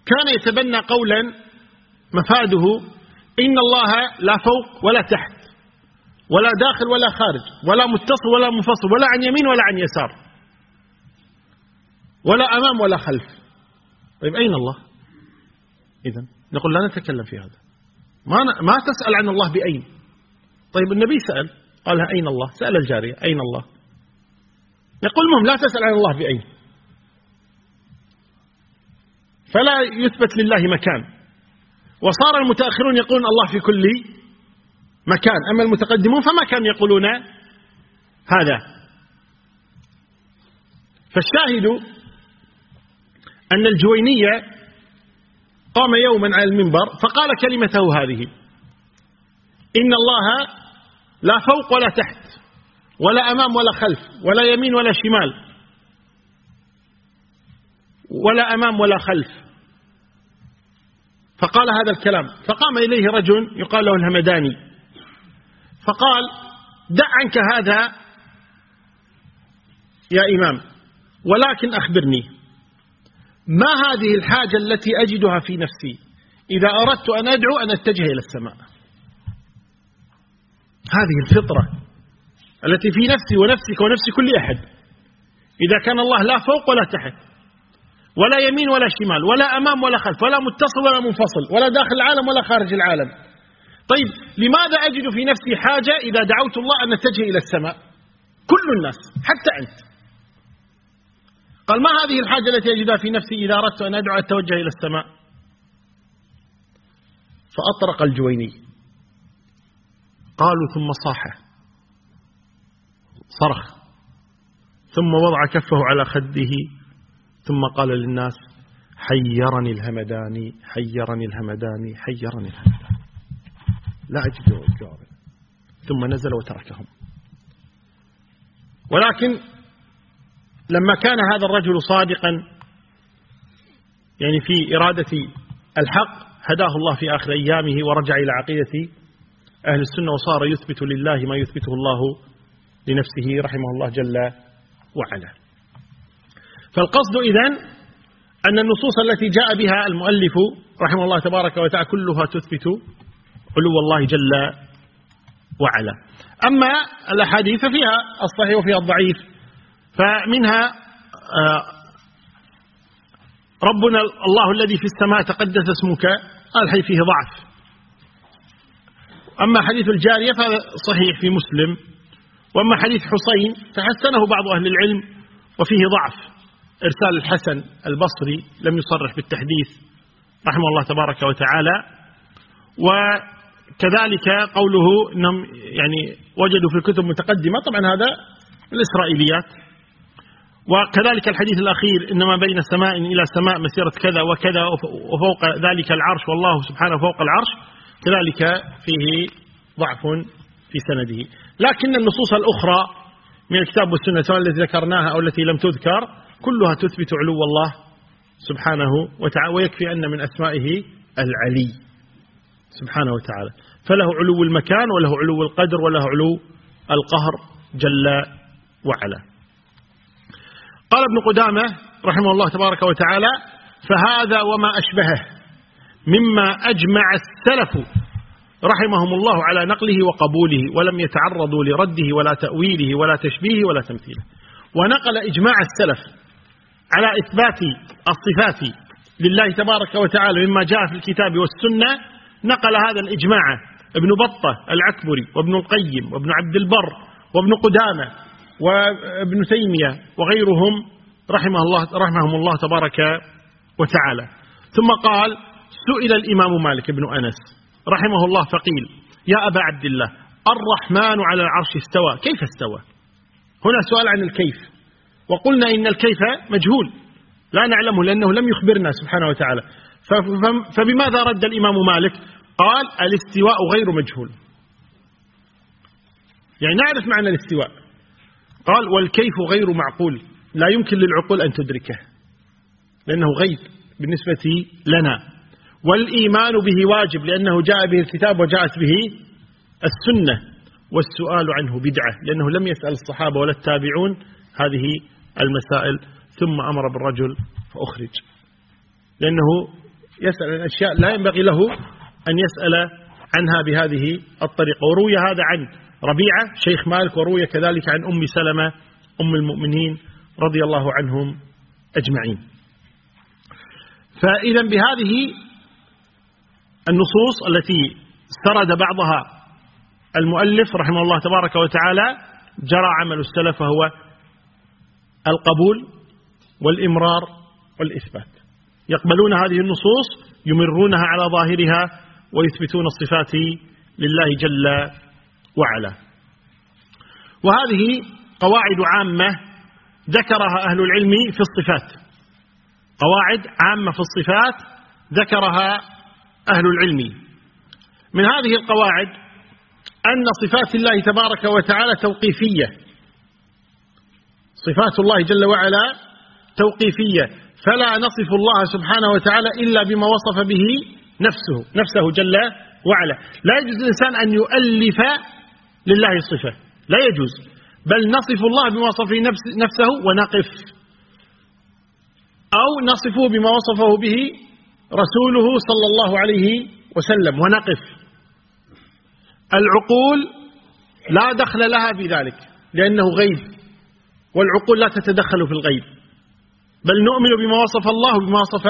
كان يتبنى قولا مفاده إن الله لا فوق ولا تحت ولا داخل ولا خارج ولا متصل ولا منفصل ولا عن يمين ولا عن يسار ولا أمام ولا خلف. طيب أين الله؟ إذا نقول لا نتكلم في هذا. ما ما تسأل عن الله بأين؟ طيب النبي سأل قال لها أين الله؟ سأل الجارية أين الله؟ يقول المهم لا تسأل عن الله بأين. فلا يثبت لله مكان. وصار المتأخرون يقولون الله في كل مكان أما المتقدمون فما كانوا يقولون هذا. فالشاهد أن الجوينية قام يوما على المنبر فقال كلمته هذه إن الله لا فوق ولا تحت ولا أمام ولا خلف ولا يمين ولا شمال ولا أمام ولا خلف. فقال هذا الكلام. فقام إليه رجل يقال له الهمداني. فقال دع عنك هذا يا إمام ولكن أخبرني. ما هذه الحاجة التي أجدها في نفسي؟ إذا أردت أن أدعو أن أتجه إلى السماء. هذه الفطرة التي في نفسي ونفسك ونفس كل أحد. إذا كان الله لا فوق ولا تحت. ولا يمين ولا شمال ولا أمام ولا خلف ولا متصل ولا منفصل ولا داخل العالم ولا خارج العالم. طيب لماذا أجد في نفسي حاجة إذا دعوت الله أن أتجه إلى السماء؟ كل الناس حتى أنت. قال ما هذه الحاجة التي أجدها في نفسي إذا أردت أن أدعو أتوجه إلى السماء؟ فأطرق الجويني. قالوا ثم صاح. صرخ. ثم وضع كفه على خده. ثم قال للناس حيرني الهمداني حيرني الهمداني حيرني الهمداني لا أجد جوابا ثم نزل وتركهم. ولكن لما كان هذا الرجل صادقا يعني في إرادة الحق هداه الله في آخر أيامه ورجع إلى عقيدة أهل السنة وصار يثبت لله ما يثبته الله لنفسه رحمه الله جل وعلا. فالقصد إذن أن النصوص التي جاء بها المؤلف رحمه الله تبارك وتعالى كلها تثبت علو الله جل وعلا. أما الأحاديث فيها الصحيح وفيها الضعيف فمنها آه، ربنا الله الذي في السماء تقدس اسمك الحي فيه ضعف. أما حديث الجارية فهذا صحيح في مسلم وأما حديث حسين فحسنه بعض أهل العلم وفيه ضعف. إرسال الحسن البصري لم يصرح بالتحديث رحمه الله تبارك وتعالى وكذلك قوله أنهم يعني وجدوا في الكتب متقدمة طبعا هذا الإسرائيليات. وكذلك الحديث الأخير إنما بين سماء إلى سماء مسيرة كذا وكذا وفوق ذلك العرش والله سبحانه فوق العرش. كذلك فيه ضعف في سنده. لكن النصوص الأخرى من الكتاب والسنة سواء التي ذكرناها أو التي لم تذكر كلها تثبت علو الله سبحانه وتعالى ويكفي أن من أسمائه العلي سبحانه وتعالى. فله علو المكان وله علو القدر وله علو القهر جل وعلا. قال ابن قدامة رحمه الله تبارك وتعالى فهذا وما أشبهه مما أجمع السلف رحمهم الله على نقله وقبوله ولم يتعرضوا لرده ولا تأويله ولا تشبيهه ولا تمثيله. ونقل إجماع السلف على إثبات الصفات لله تبارك وتعالى مما جاء في الكتاب والسنة نقل هذا الإجماع ابن بطة العكبري وابن القيم وابن عبد البر وابن قدامة وابن تيمية وغيرهم رحمه الله رحمهم الله تبارك وتعالى. ثم قال سئل الإمام مالك بن أنس رحمه الله فقيل يا أبا عبد الله الرحمن على العرش استوى كيف استوى؟ هنا سؤال عن الكيف. وقلنا إن الكيف مجهول. لا نعلمه لأنه لم يخبرنا سبحانه وتعالى. فبماذا رد الإمام مالك؟ قال الاستواء غير مجهول. يعني نعرف معنى الاستواء. قال والكيف غير معقول. لا يمكن للعقول أن تدركه. لأنه غيب بالنسبة لنا. والإيمان به واجب لأنه جاء به الكتاب وجاءت به السنة. والسؤال عنه بدعة لأنه لم يسأل الصحابة ولا التابعون هذه المسائل ثم أمر بالرجل فأخرج. لأنه يسأل عن أشياء لا ينبغي له أن يسأل عنها بهذه الطريقة. وروي هذا عن ربيعة شيخ مالك وروي كذلك عن أم سلمة أم المؤمنين رضي الله عنهم أجمعين. فإذا بهذه النصوص التي سرد بعضها المؤلف رحمه الله تبارك وتعالى جرى عمل السلف وهو القبول والإمرار والإثبات. يقبلون هذه النصوص يمرونها على ظاهرها ويثبتون الصفات لله جل وعلا. وهذه قواعد عامة ذكرها أهل العلم في الصفات. قواعد عامة في الصفات ذكرها أهل العلم. من هذه القواعد أن صفات الله تبارك وتعالى توقيفية. صفات الله جل وعلا توقيفية. فلا نصف الله سبحانه وتعالى إلا بما وصف به نفسه نفسه جل وعلا. لا يجوز الإنسان أن يؤلف لله الصفة لا يجوز. بل نصف الله بما وصف نفسه ونقف. أو نصفه بما وصفه به رسوله صلى الله عليه وسلم ونقف. العقول لا دخل لها بذلك لأنه غيب. والعقول لا تتدخل في الغيب. بل نؤمن بما وصف الله بما وصف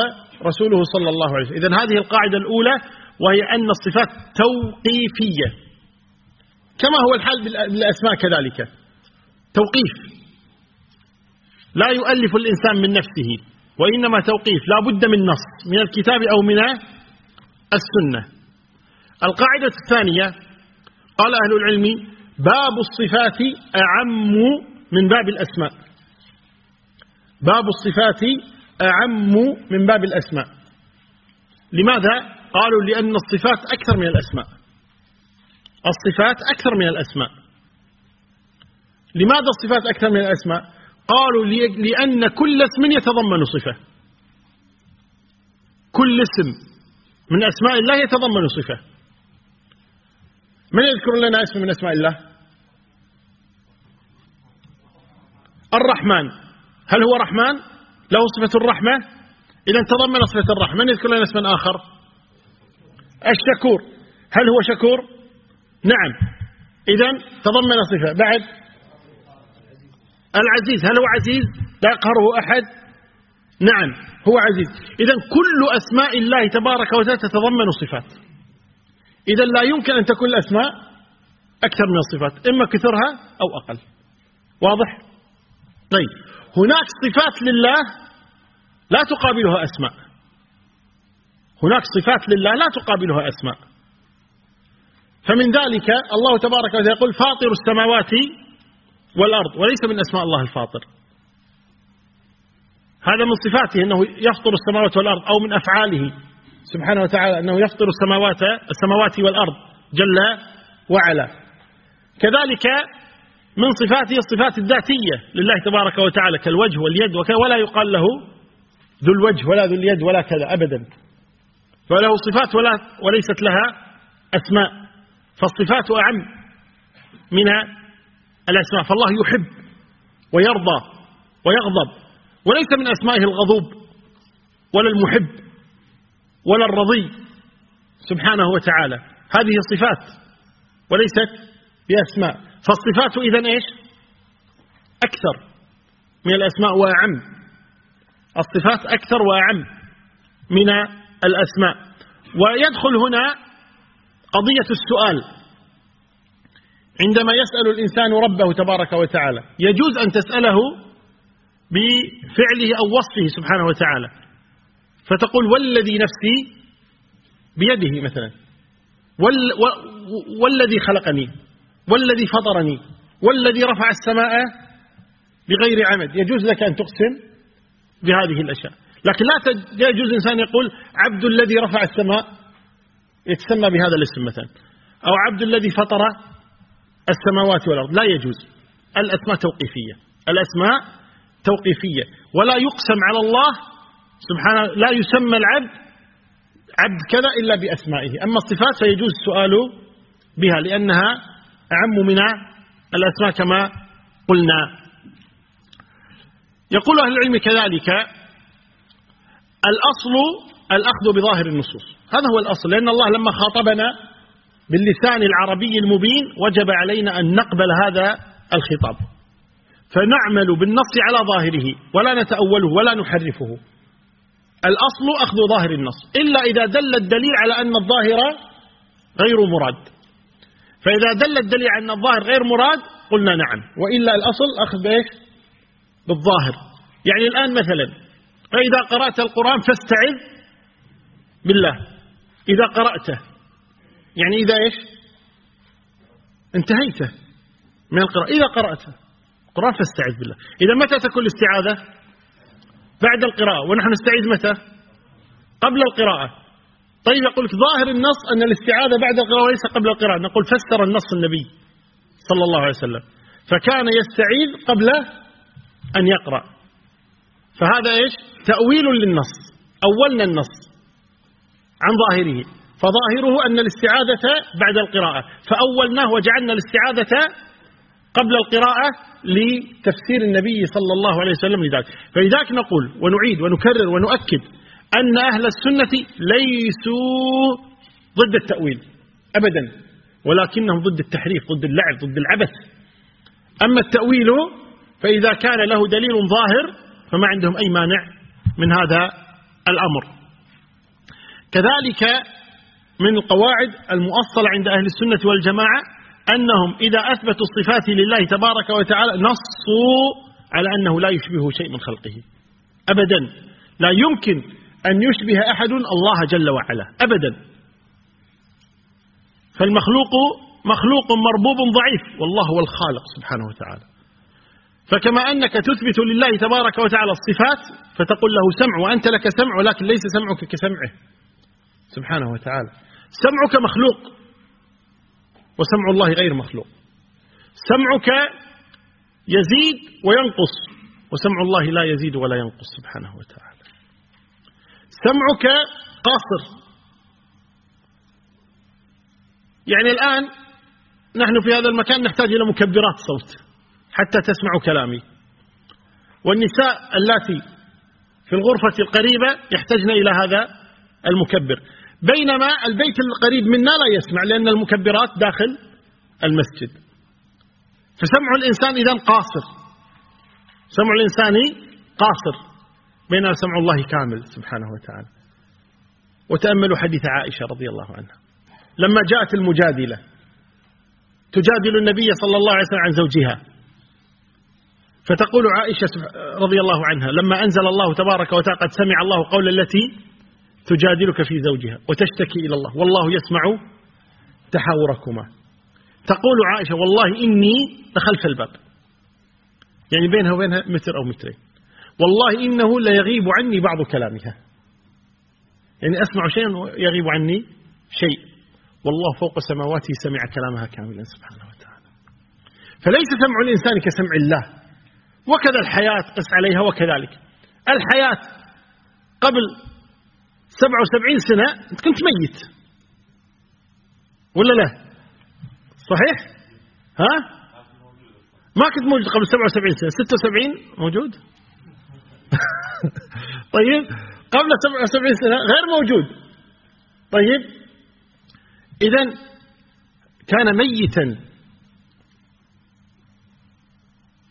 رسوله صلى الله عليه وسلم. إذن هذه القاعدة الأولى وهي أن الصفات توقيفية. كما هو الحال بالأسماء كذلك. توقيف. لا يؤلف الإنسان من نفسه وإنما توقيف. لا بد من نص من الكتاب أو من السنة. القاعدة الثانية قال أهل العلم باب الصفات أعم من باب الأسماء. باب الصفات أعم من باب الأسماء. لماذا؟ قالوا لأن الصفات أكثر من الأسماء. الصفات أكثر من الأسماء. لماذا الصفات أكثر من الأسماء؟ قالوا لأن كل اسم يتضمن صفة. كل اسم من أسماء الله يتضمن صفة. من يذكر لنا اسم من أسماء الله؟ الرحمن. هل هو رحمن؟ له صفة الرحمة؟ إذا تضمن صفة الرحمة. من يذكر لنا اسما آخر؟ الشكور. هل هو شكور؟ نعم. إذا تضمن صفة. بعد؟ العزيز. هل هو عزيز؟ لا يقهره أحد. نعم هو عزيز. إذا كل أسماء الله تبارك وتعالى تتضمن صفات. إذا لا يمكن أن تكون الأسماء أكثر من الصفات. إما كثرها أو أقل. واضح؟ طيب. هناك صفات لله لا تقابلها أسماء. هناك صفات لله لا تقابلها أسماء. فمن ذلك الله تبارك وتعالى يقول فاطر السماوات والأرض وليس من أسماء الله الفاطر. هذا من صفاته أنه يفطر السماوات والأرض أو من أفعاله سبحانه وتعالى أنه يفطر السماوات السماوات والأرض جل وعلا. كذلك من صفاته الصفات الذاتية لله تبارك وتعالى كالوجه واليد وكذا ولا يقال له ذو الوجه ولا ذو اليد ولا كذا أبدا. فله صفات ولا وليست لها أسماء. فالصفات أعم من الأسماء. فالله يحب ويرضى ويغضب وليس من أسمائه الغضوب ولا المحب ولا الرضي سبحانه وتعالى. هذه صفات وليست بأسماء. فالصفات إذن إيش؟ أكثر من الأسماء وأعم. الصفات أكثر وأعم من الأسماء. ويدخل هنا قضية السؤال. عندما يسأل الإنسان ربه تبارك وتعالى يجوز أن تسأله بفعله أو وصفه سبحانه وتعالى. فتقول والذي نفسي بيده مثلا. والذي خلقني. والذي فطرني والذي رفع السماء بغير عمد. يجوز لك أن تقسم بهذه الأشياء. لكن لا يجوز إنسان يقول عبد الذي رفع السماء يتسمى بهذا الاسم مثلا. أو عبد الذي فطر السماوات والأرض. لا يجوز. الأسماء توقيفية. الأسماء توقيفية. ولا يقسم على الله سبحانه لا يسمى العبد عبد كذا إلا بأسمائه. أما الصفات فيجوز السؤال بها لأنها أعم من الأسماء كما قلنا. يقول أهل العلم كذلك الأصل الأخذ بظاهر النصوص. هذا هو الأصل لأن الله لما خاطبنا باللسان العربي المبين وجب علينا أن نقبل هذا الخطاب. فنعمل بالنص على ظاهره ولا نتأوله ولا نحرفه. الأصل أخذ ظاهر النص إلا إذا دل الدليل على أن الظاهر غير مراد. فإذا دل الدليل على أن الظاهر غير مراد قلنا نعم. وإلا الأصل أخذ بإيش؟ بالظاهر. يعني الآن مثلا فإذا قرأت القرآن فاستعذ بالله. إذا قرأته يعني إذا إيش؟ انتهيت من القراءة. إذا قرأته القرآن فاستعذ بالله. إذا متى تكون الاستعاذة؟ بعد القراءة. ونحن نستعيذ متى؟ قبل القراءة. طيب يقول لك ظاهر النص أن الاستعاذة بعد القراءة وليس قبل القراءة نقول فسر النص النبي صلى الله عليه وسلم. فكان يستعيذ قبل أن يقرأ. فهذا إيش؟ تأويل للنص أولنا النص عن ظاهره. فظاهره أن الاستعاذة بعد القراءة. فأولناه وجعلنا الاستعاذة قبل القراءة لتفسير النبي صلى الله عليه وسلم لذلك. فلذلك نقول ونعيد ونكرر ونؤكد أن أهل السنة ليسوا ضد التأويل أبدا ولكنهم ضد التحريف ضد اللعب ضد العبث. أما التأويل فإذا كان له دليل ظاهر فما عندهم أي مانع من هذا الأمر. كذلك من القواعد المؤصلة عند أهل السنة والجماعة أنهم إذا أثبتوا الصفات لله تبارك وتعالى نصوا على أنه لا يشبه شيء من خلقه. أبدا لا يمكن أن يشبه أحد الله جل وعلا أبدا. فالمخلوق مخلوق مربوب ضعيف والله هو الخالق سبحانه وتعالى. فكما أنك تثبت لله تبارك وتعالى الصفات فتقول له سمع وأنت لك سمع ولكن ليس سمعك كسمعه سبحانه وتعالى. سمعك مخلوق وسمع الله غير مخلوق. سمعك يزيد وينقص وسمع الله لا يزيد ولا ينقص سبحانه وتعالى. سمعك قاصر. يعني الآن نحن في هذا المكان نحتاج إلى مكبرات صوت حتى تسمعوا كلامي. والنساء اللاتي في الغرفة القريبة يحتاجن إلى هذا المكبر. بينما البيت القريب منا لا يسمع لأن المكبرات داخل المسجد. فسمع الإنسان إذا قاصر. سمع الإنسان قاصر. بينما سمع الله كامل سبحانه وتعالى. وتأملوا حديث عائشة رضي الله عنها. لما جاءت المجادلة تجادل النبي صلى الله عليه وسلم عن زوجها. فتقول عائشة رضي الله عنها لما أنزل الله تبارك وتعالى قد سمع الله قول التي تجادلك في زوجها وتشتكي إلى الله. والله يسمع تحاوركما. تقول عائشة والله إني لخلف الباب. يعني بينها وبينها متر أو مترين. والله إنه ليغيب عني بعض كلامها يعني أسمع شيئا ويغيب عني شيء. والله فوق سماواته سمع كلامها كاملا سبحانه وتعالى. فليس سمع الإنسان كسمع الله. وكذا الحياة قس عليها وكذلك. الحياة قبل 77 سنة أنت كنت ميت. ولا لا؟ صحيح؟ ها؟ ما كنت موجود قبل 77 سنة. 76 موجود؟ طيب قبل 77 سنة غير موجود. طيب إذا كان ميتا.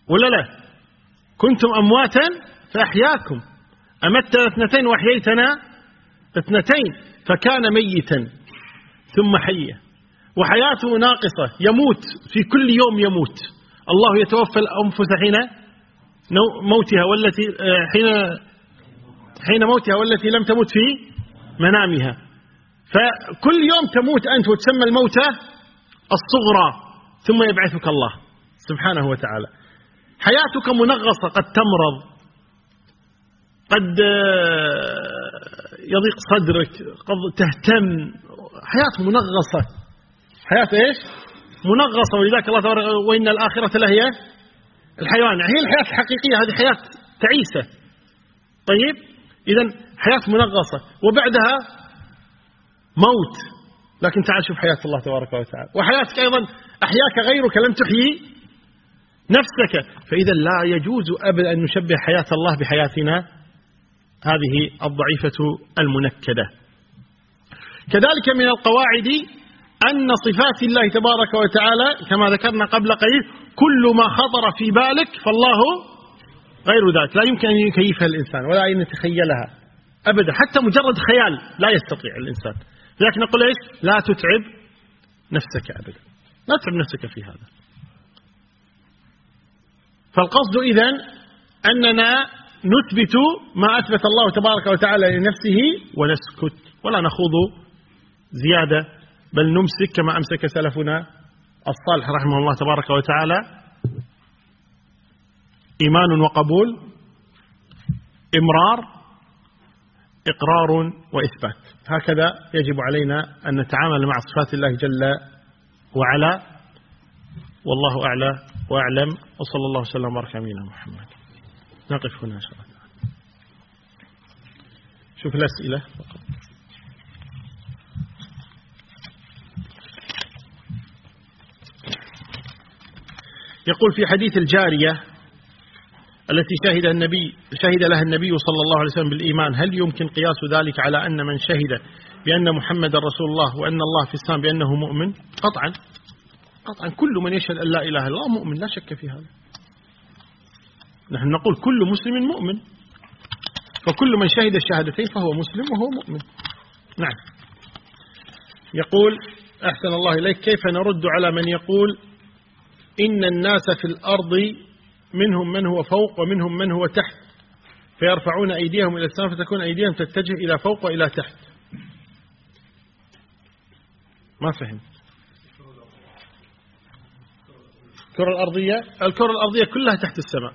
ولا لا؟ كنتم أمواتا فأحياكم. أمتنا اثنتين وأحييتنا اثنتين فكان ميتا. ثم حيا وحياته ناقصة. يموت. في كل يوم يموت. الله يتوفى الأنفس حين موتها والتي آه، حين حين موتها والتي لم تمت في منامها. فكل يوم تموت أنت وتسمى الموتى الصغرى ثم يبعثك الله سبحانه وتعالى. حياتك منغصة قد تمرض قد آه، يضيق صدرك قد تهتم. حياة منغصة. حياة إيش؟ منغصة. ولذلك الله تبارك وإن الآخرة لهي الحيوان. هي الحياة الحقيقية هذه حياة تعيسة. طيب؟ إذا حياة منغصة. وبعدها موت. لكن تعال شوف حياة الله تبارك وتعالى. وحياتك أيضا أحياك غيرك لم تحيي نفسك. فإذا لا يجوز أبدا أن نشبه حياة الله بحياتنا. هذه الضعيفة المنكدة. كذلك من القواعد أن صفات الله تبارك وتعالى كما ذكرنا قبل قليل كل ما خطر في بالك فالله غير ذلك لا يمكن أن يكيفها الإنسان ولا أن يتخيلها أبدا. حتى مجرد خيال لا يستطيع الإنسان. لكن نقول إيش؟ لا تتعب نفسك أبدا. لا تتعب نفسك في هذا. فالقصد إذن أننا نثبت ما أثبت الله تبارك وتعالى لنفسه ونسكت. ولا نخوض زيادة بل نمسك كما أمسك سلفنا الصالح رحمه الله تبارك وتعالى إيمان وقبول إمرار إقرار وإثبات. هكذا يجب علينا أن نتعامل مع صفات الله جل وعلا. والله أعلى وأعلم. وصلى الله وسلم وبارك على محمد. نقف هنا إن شاء الله. شوف الأسئلة. فقط يقول في حديث الجارية التي شهد النبي شهد لها النبي صلى الله عليه وسلم بالإيمان. هل يمكن قياس ذلك على أن من شهد بأن محمد رسول الله وأن الله في السماء بأنه مؤمن؟ قطعا. قطعا. كل من يشهد أن لا إله إلا الله مؤمن. لا شك في هذا. نحن نقول كل مسلم مؤمن. فكل من شهد الشهادتين فهو مسلم وهو مؤمن. نعم. يقول أحسن الله إليك. كيف نرد على من يقول إن الناس في الأرض منهم من هو فوق ومنهم من هو تحت. فيرفعون أيديهم إلى السماء فتكون أيديهم تتجه إلى فوق وإلى تحت. ما فهمت. الكرة الأرضية الكرة الأرضية كلها تحت السماء.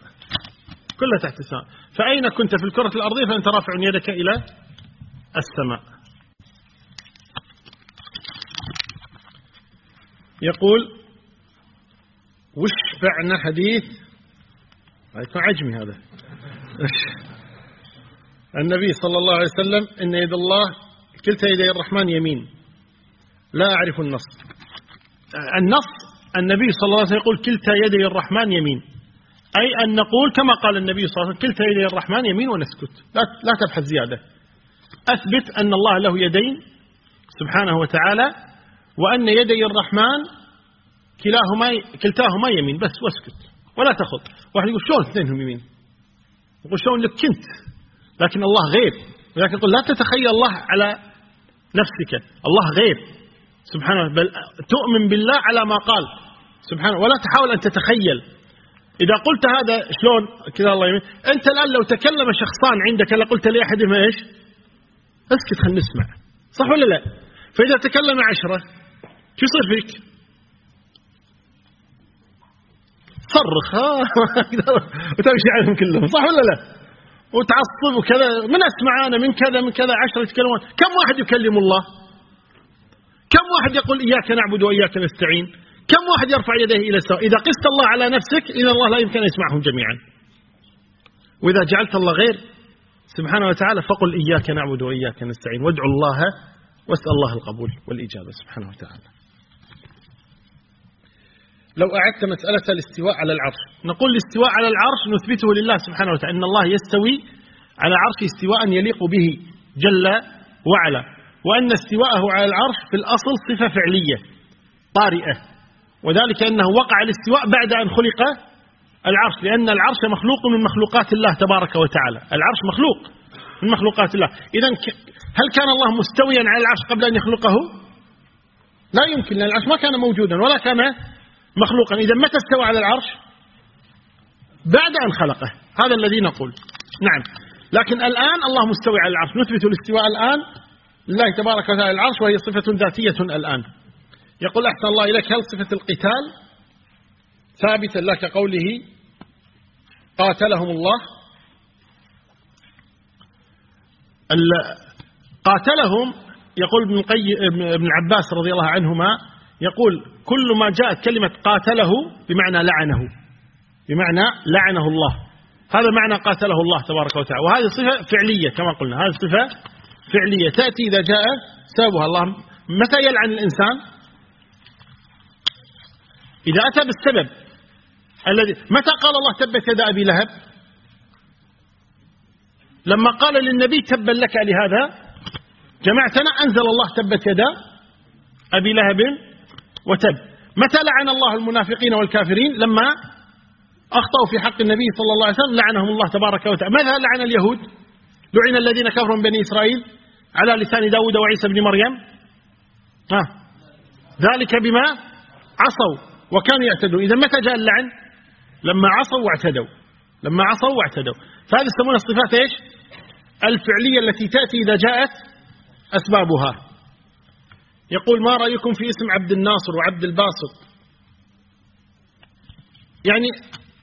كلها تحت السماء. فأين كنت في الكرة الأرضية؟ فأنت رافع يدك إلى السماء. يقول وش فعنا حديث يكون عجمي هذا. النبي صلى الله عليه وسلم إن يد الله كلتا يدي الرحمن يمين. لا أعرف النص. النص النبي صلى الله عليه وسلم يقول كلتا يدي الرحمن يمين. أي أن نقول كما قال النبي صلى الله عليه وسلم كلتا يدي الرحمن يمين ونسكت. لا, لا تبحث زيادة. أثبت أن الله له يدين سبحانه وتعالى وأن يدي الرحمن كلاهما كلتاهما يمين. بس واسكت. ولا تخض واحد يقول شلون اثنينهم يمين؟ يقول شلون لك كنت لكن الله غير ولكن يقول لا تتخيل الله على نفسك. الله غير سبحانه بل تؤمن بالله على ما قال. سبحانه ولا تحاول أن تتخيل. إذا قلت هذا شلون؟ كذا الله يمين. أنت الآن لو تكلم شخصان عندك لقلت لأحدهما إيش؟ اسكت خلينا نسمع. صح ولا لا؟ فإذا تكلم عشرة شو يصير فيك؟ صرخ وتمشي عليهم كلهم صح ولا لا؟ وتعصب وكذا من أسمع أنا من كذا من كذا عشرة يتكلمون. كم واحد يكلم الله؟ كم واحد يقول إياك نعبد وإياك نستعين؟ كم واحد يرفع يديه إلى السماء؟ إذا قست الله على نفسك إذا الله لا يمكن أن يسمعهم جميعا. وإذا جعلت الله غير سبحانه وتعالى فقل إياك نعبد وإياك نستعين. وادعوا الله واسأل الله القبول والإجابة سبحانه وتعالى. لو أعدت مسألة الاستواء على العرش. نقول الاستواء على العرش نثبته لله سبحانه وتعالى. إن الله يستوي على عرشه استواء يليق به جل وعلا. وأن استواءه على العرش في الأصل صفة فعلية طارئة. وذلك أنه وقع الاستواء بعد أن خلق العرش لأن العرش مخلوق من مخلوقات الله تبارك وتعالى. العرش مخلوق من مخلوقات الله. إذا هل كان الله مستويا على العرش قبل أن يخلقه؟ لا يمكن لأن العرش ما كان موجودا ولا كان مخلوقا. إذا متى استوى على العرش؟ بعد أن خلقه. هذا الذي نقول. نعم. لكن الآن الله مستوي على العرش. نثبت الاستواء الآن لله تبارك وتعالى العرش وهي صفة ذاتية الآن. يقول أحسن الله إليك. هل صفة القتال ثابتة لك قوله قاتلهم الله؟ قاتلهم يقول ابن, ابن عباس رضي الله عنهما يقول كل ما جاءت كلمة قاتله بمعنى لعنه بمعنى لعنه الله. هذا معنى قاتله الله تبارك وتعالى. وهذه صفة فعلية كما قلنا. هذه صفة فعلية. تأتي إذا جاء سببها الله. متى يلعن الإنسان؟ إذا أتى بالسبب الذي متى قال الله تبت يد أبي لهب؟ لما قال للنبي تبا لك لهذا جمعتنا أنزل الله تبت يدا أبي لهب وتب. متى لعن الله المنافقين والكافرين؟ لما أخطأوا في حق النبي صلى الله عليه وسلم لعنهم الله تبارك وتعالى. ماذا لعن اليهود؟ لعن الذين كفروا من بني إسرائيل على لسان داود وعيسى بن مريم. ها. ذلك بما عصوا وكانوا يعتدون إذا متى جاء اللعن؟ لما عصوا واعتدوا. لما عصوا واعتدوا. فهذه يسمونها الصفات إيش؟ الفعلية التي تأتي إذا جاءت أسبابها. يقول ما رأيكم في اسم عبد الناصر وعبد الباسط؟ يعني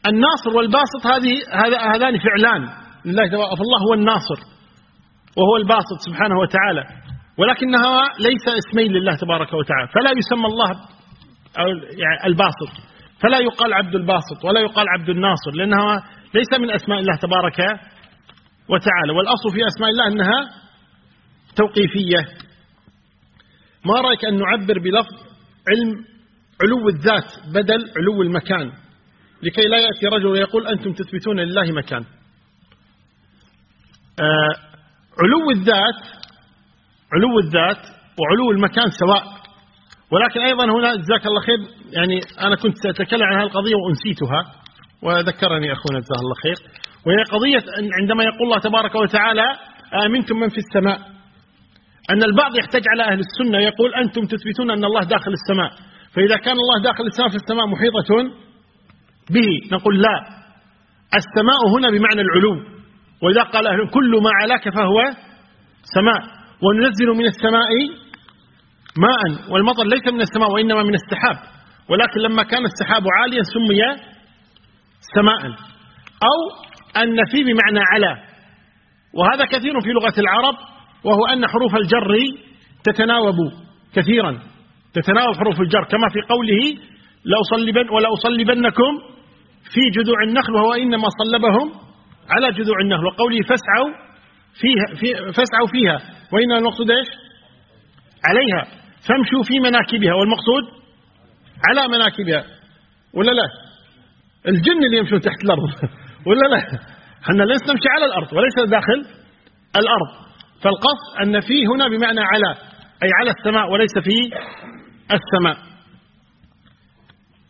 الناصر والباسط هذه هذان فعلان. لله فالله هو الناصر وهو الباسط سبحانه وتعالى. ولكنها ليس اسمين لله تبارك وتعالى. فلا يسمى الله يعني الباسط. فلا يقال عبد الباسط ولا يقال عبد الناصر لأنها ليس من أسماء الله تبارك وتعالى. والأصل في أسماء الله أنها توقيفية. ما رأيك أن نعبر بلفظ علم علو الذات بدل علو المكان؟ لكي لا يأتي رجل ويقول أنتم تثبتون لله مكان. آه علو الذات علو الذات وعلو المكان سواء. ولكن أيضا هنا جزاك الله خير يعني أنا كنت سأتكلم عن هذه القضية وأنسيتها وذكرني أخونا جزاه الله خير. وهي قضية عندما يقول الله تبارك وتعالى آمنتم من في السماء. أن البعض يحتاج على أهل السنة يقول أنتم تثبتون أن الله داخل السماء. فإذا كان الله داخل السماء في السماء محيطة به. نقول لا. السماء هنا بمعنى العلو وإذا قال أهل كل ما علاك فهو سماء. وننزل من السماء ماء والمطر ليس من السماء وإنما من السحاب. ولكن لما كان السحاب عاليا سمي سماء. أو أن في بمعنى على وهذا كثير في لغة العرب. وهو أن حروف الجر تتناوب كثيرا. تتناوب حروف الجر كما في قوله لأصلبن ولأصلبنكم في جذوع النخل وهو إنما صلبهم على جذوع النخل. وقوله فاسعوا فيها في فاسعوا فيها. وإنما المقصود إيش؟ عليها. فامشوا في مناكبها. والمقصود على مناكبها. ولا لا؟ الجن اللي يمشون تحت الأرض. ولا لا؟ إحنا لسنا نمشي على الأرض وليس داخل الأرض. فالقصد أن فيه هنا بمعنى على أي على السماء وليس في السماء.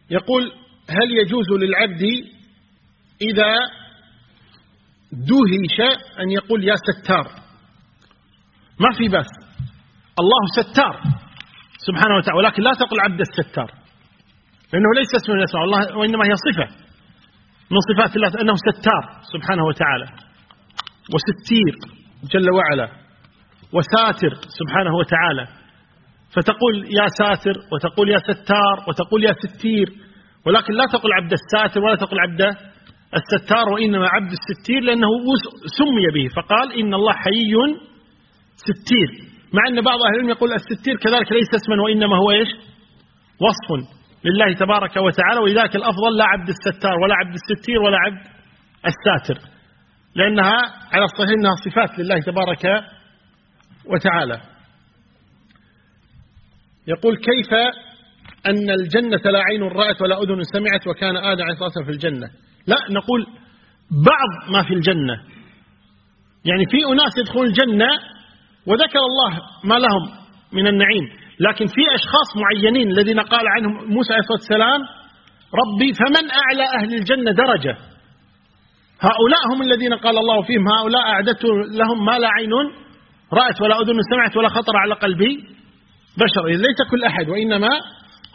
يقول هل يجوز للعبد إذا دهش أن يقول يا ستار؟ ما في بس الله ستار سبحانه وتعالى ولكن لا تقل عبد الستار لأنه ليس اسم من أسماء الله وإنما هي صفة من صفات الله أنه ستار سبحانه وتعالى. وستير جل وعلا. وساتر سبحانه وتعالى. فتقول يا ساتر وتقول يا ستار وتقول يا ستير. ولكن لا تقول عبد الساتر ولا تقول عبد الستار وإنما عبد الستير لأنه سمي به. فقال إن الله حيي ستير. مع أن بعض أهل العلم يقول الستير كذلك ليس اسما وإنما هو إيش؟ وصف لله تبارك وتعالى. ولذلك الأفضل لا عبد الستار ولا عبد الستير ولا عبد الساتر لأنها على الصحيح أنها صفات لله تبارك وتعالى. يقول كيف أن الجنة لا عين رأت ولا أذن سمعت وكان آدم عليه الصلاة في الجنة؟ لا نقول بعض ما في الجنة. يعني في أناس يدخلون الجنة وذكر الله ما لهم من النعيم لكن في أشخاص معينين الذين قال عنهم موسى عليه الصلاة والسلام ربي فمن أعلى أهل الجنة درجة؟ هؤلاء هم الذين قال الله فيهم هؤلاء أعددت لهم ما لا عين رأت ولا أذن سمعت ولا خطر على قلبي. بشر ليس كل أحد وإنما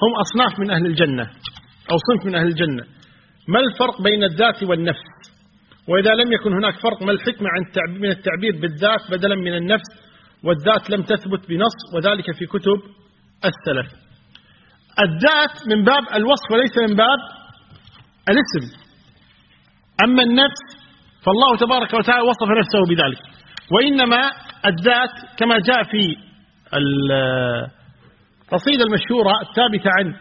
هم أصناف من أهل الجنة أو صنف من أهل الجنة. ما الفرق بين الذات والنفس؟ وإذا لم يكن هناك فرق ما الحكمة عن من التعبير بالذات بدلا من النفس؟ والذات لم تثبت بنص وذلك في كتب السلف. الذات من باب الوصف وليس من باب الاسم. أما النفس فالله تبارك وتعالى وصف نفسه بذلك. وإنما الذات كما جاء في القصيدة المشهورة الثابتة عن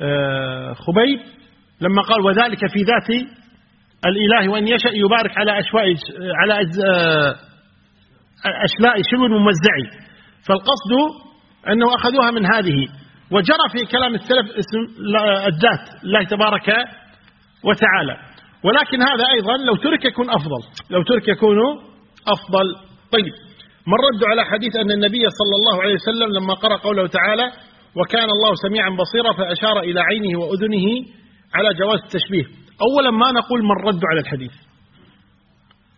آه، خبيب لما قال وذلك في ذات الإله وأن يشأ يبارك على أشواء على آه، أشلاء شبه ممزعي فالقصد أنه أخذوها من هذه. وجرى في كلام السلف اسم الذات الله تبارك وتعالى. ولكن هذا أيضا لو ترك يكون أفضل لو ترك يكون أفضل. طيب. ما الرد على حديث أن النبي صلى الله عليه وسلم لما قرأ قوله تعالى وكان الله سميعا بصيرا فأشار إلى عينه وأذنه على جواز التشبيه. أولا ما نقول ما الرد على الحديث.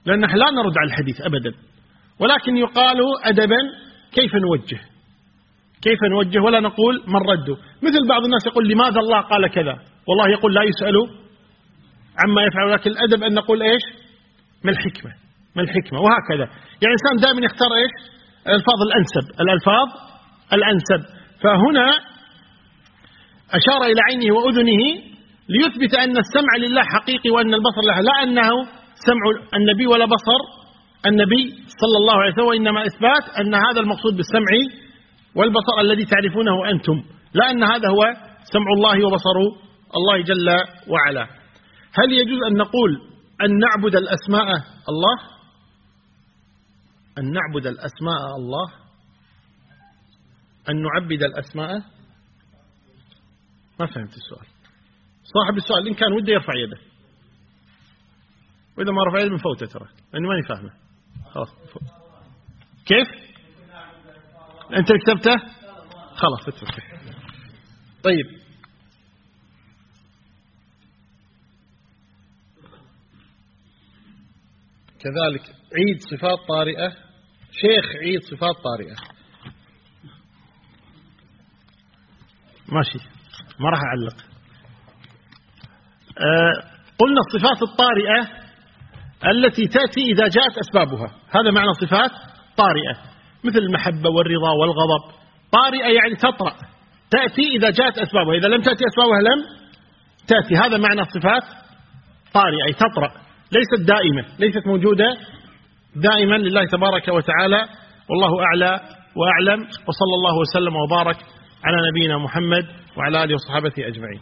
لأن لا نرد على الحديث أبدا. ولكن يقال أدبا كيف نوجه؟ كيف نوجه؟ ولا نقول من رده مثل بعض الناس يقول لماذا الله قال كذا؟ والله يقول لا يسأل عما يفعل. لكن الأدب أن نقول إيش؟ ما الحكمة. ما الحكمة وهكذا. يعني الإنسان دائما يختار إيش؟ الألفاظ الأنسب. الألفاظ الأنسب. فهنا أشار إلى عينه وأذنه ليثبت أن السمع لله حقيقي وأن البصر له لا أنه سمع النبي ولا بصر النبي صلى الله عليه وسلم وإنما إثبات أن هذا المقصود بالسمع والبصر الذي تعرفونه أنتم لا أن هذا هو سمع الله وبصر الله جل وعلا. هل يجوز أن نقول أن نعبد الأسماء الله؟ أن نعبد الأسماء الله؟ أن نعبد الأسماء؟ ما فهمت السؤال. صاحب السؤال إن كان وده يرفع يده. وإذا ما رفع يده من فوته ترى لأني ماني فاهمه. خلاص كيف؟ أنت كتبته؟ خلاص اترك طيب كذلك عيد صفات طارئة. شيخ عيد صفات طارئة. ماشي. ما راح أعلق. أه قلنا الصفات الطارئة التي تأتي إذا جاءت أسبابها. هذا معنى صفات طارئة. مثل المحبة والرضا والغضب. طارئة يعني تطرأ. تأتي إذا جاءت أسبابها. إذا لم تأتي أسبابها لم تأتي. هذا معنى الصفات طارئة أي تطرأ. ليست دائمة ليست موجودة دائما لله تبارك وتعالى. والله أعلى وأعلم وصلى الله وسلم وبارك على نبينا محمد وعلى آله وصحبه أجمعين.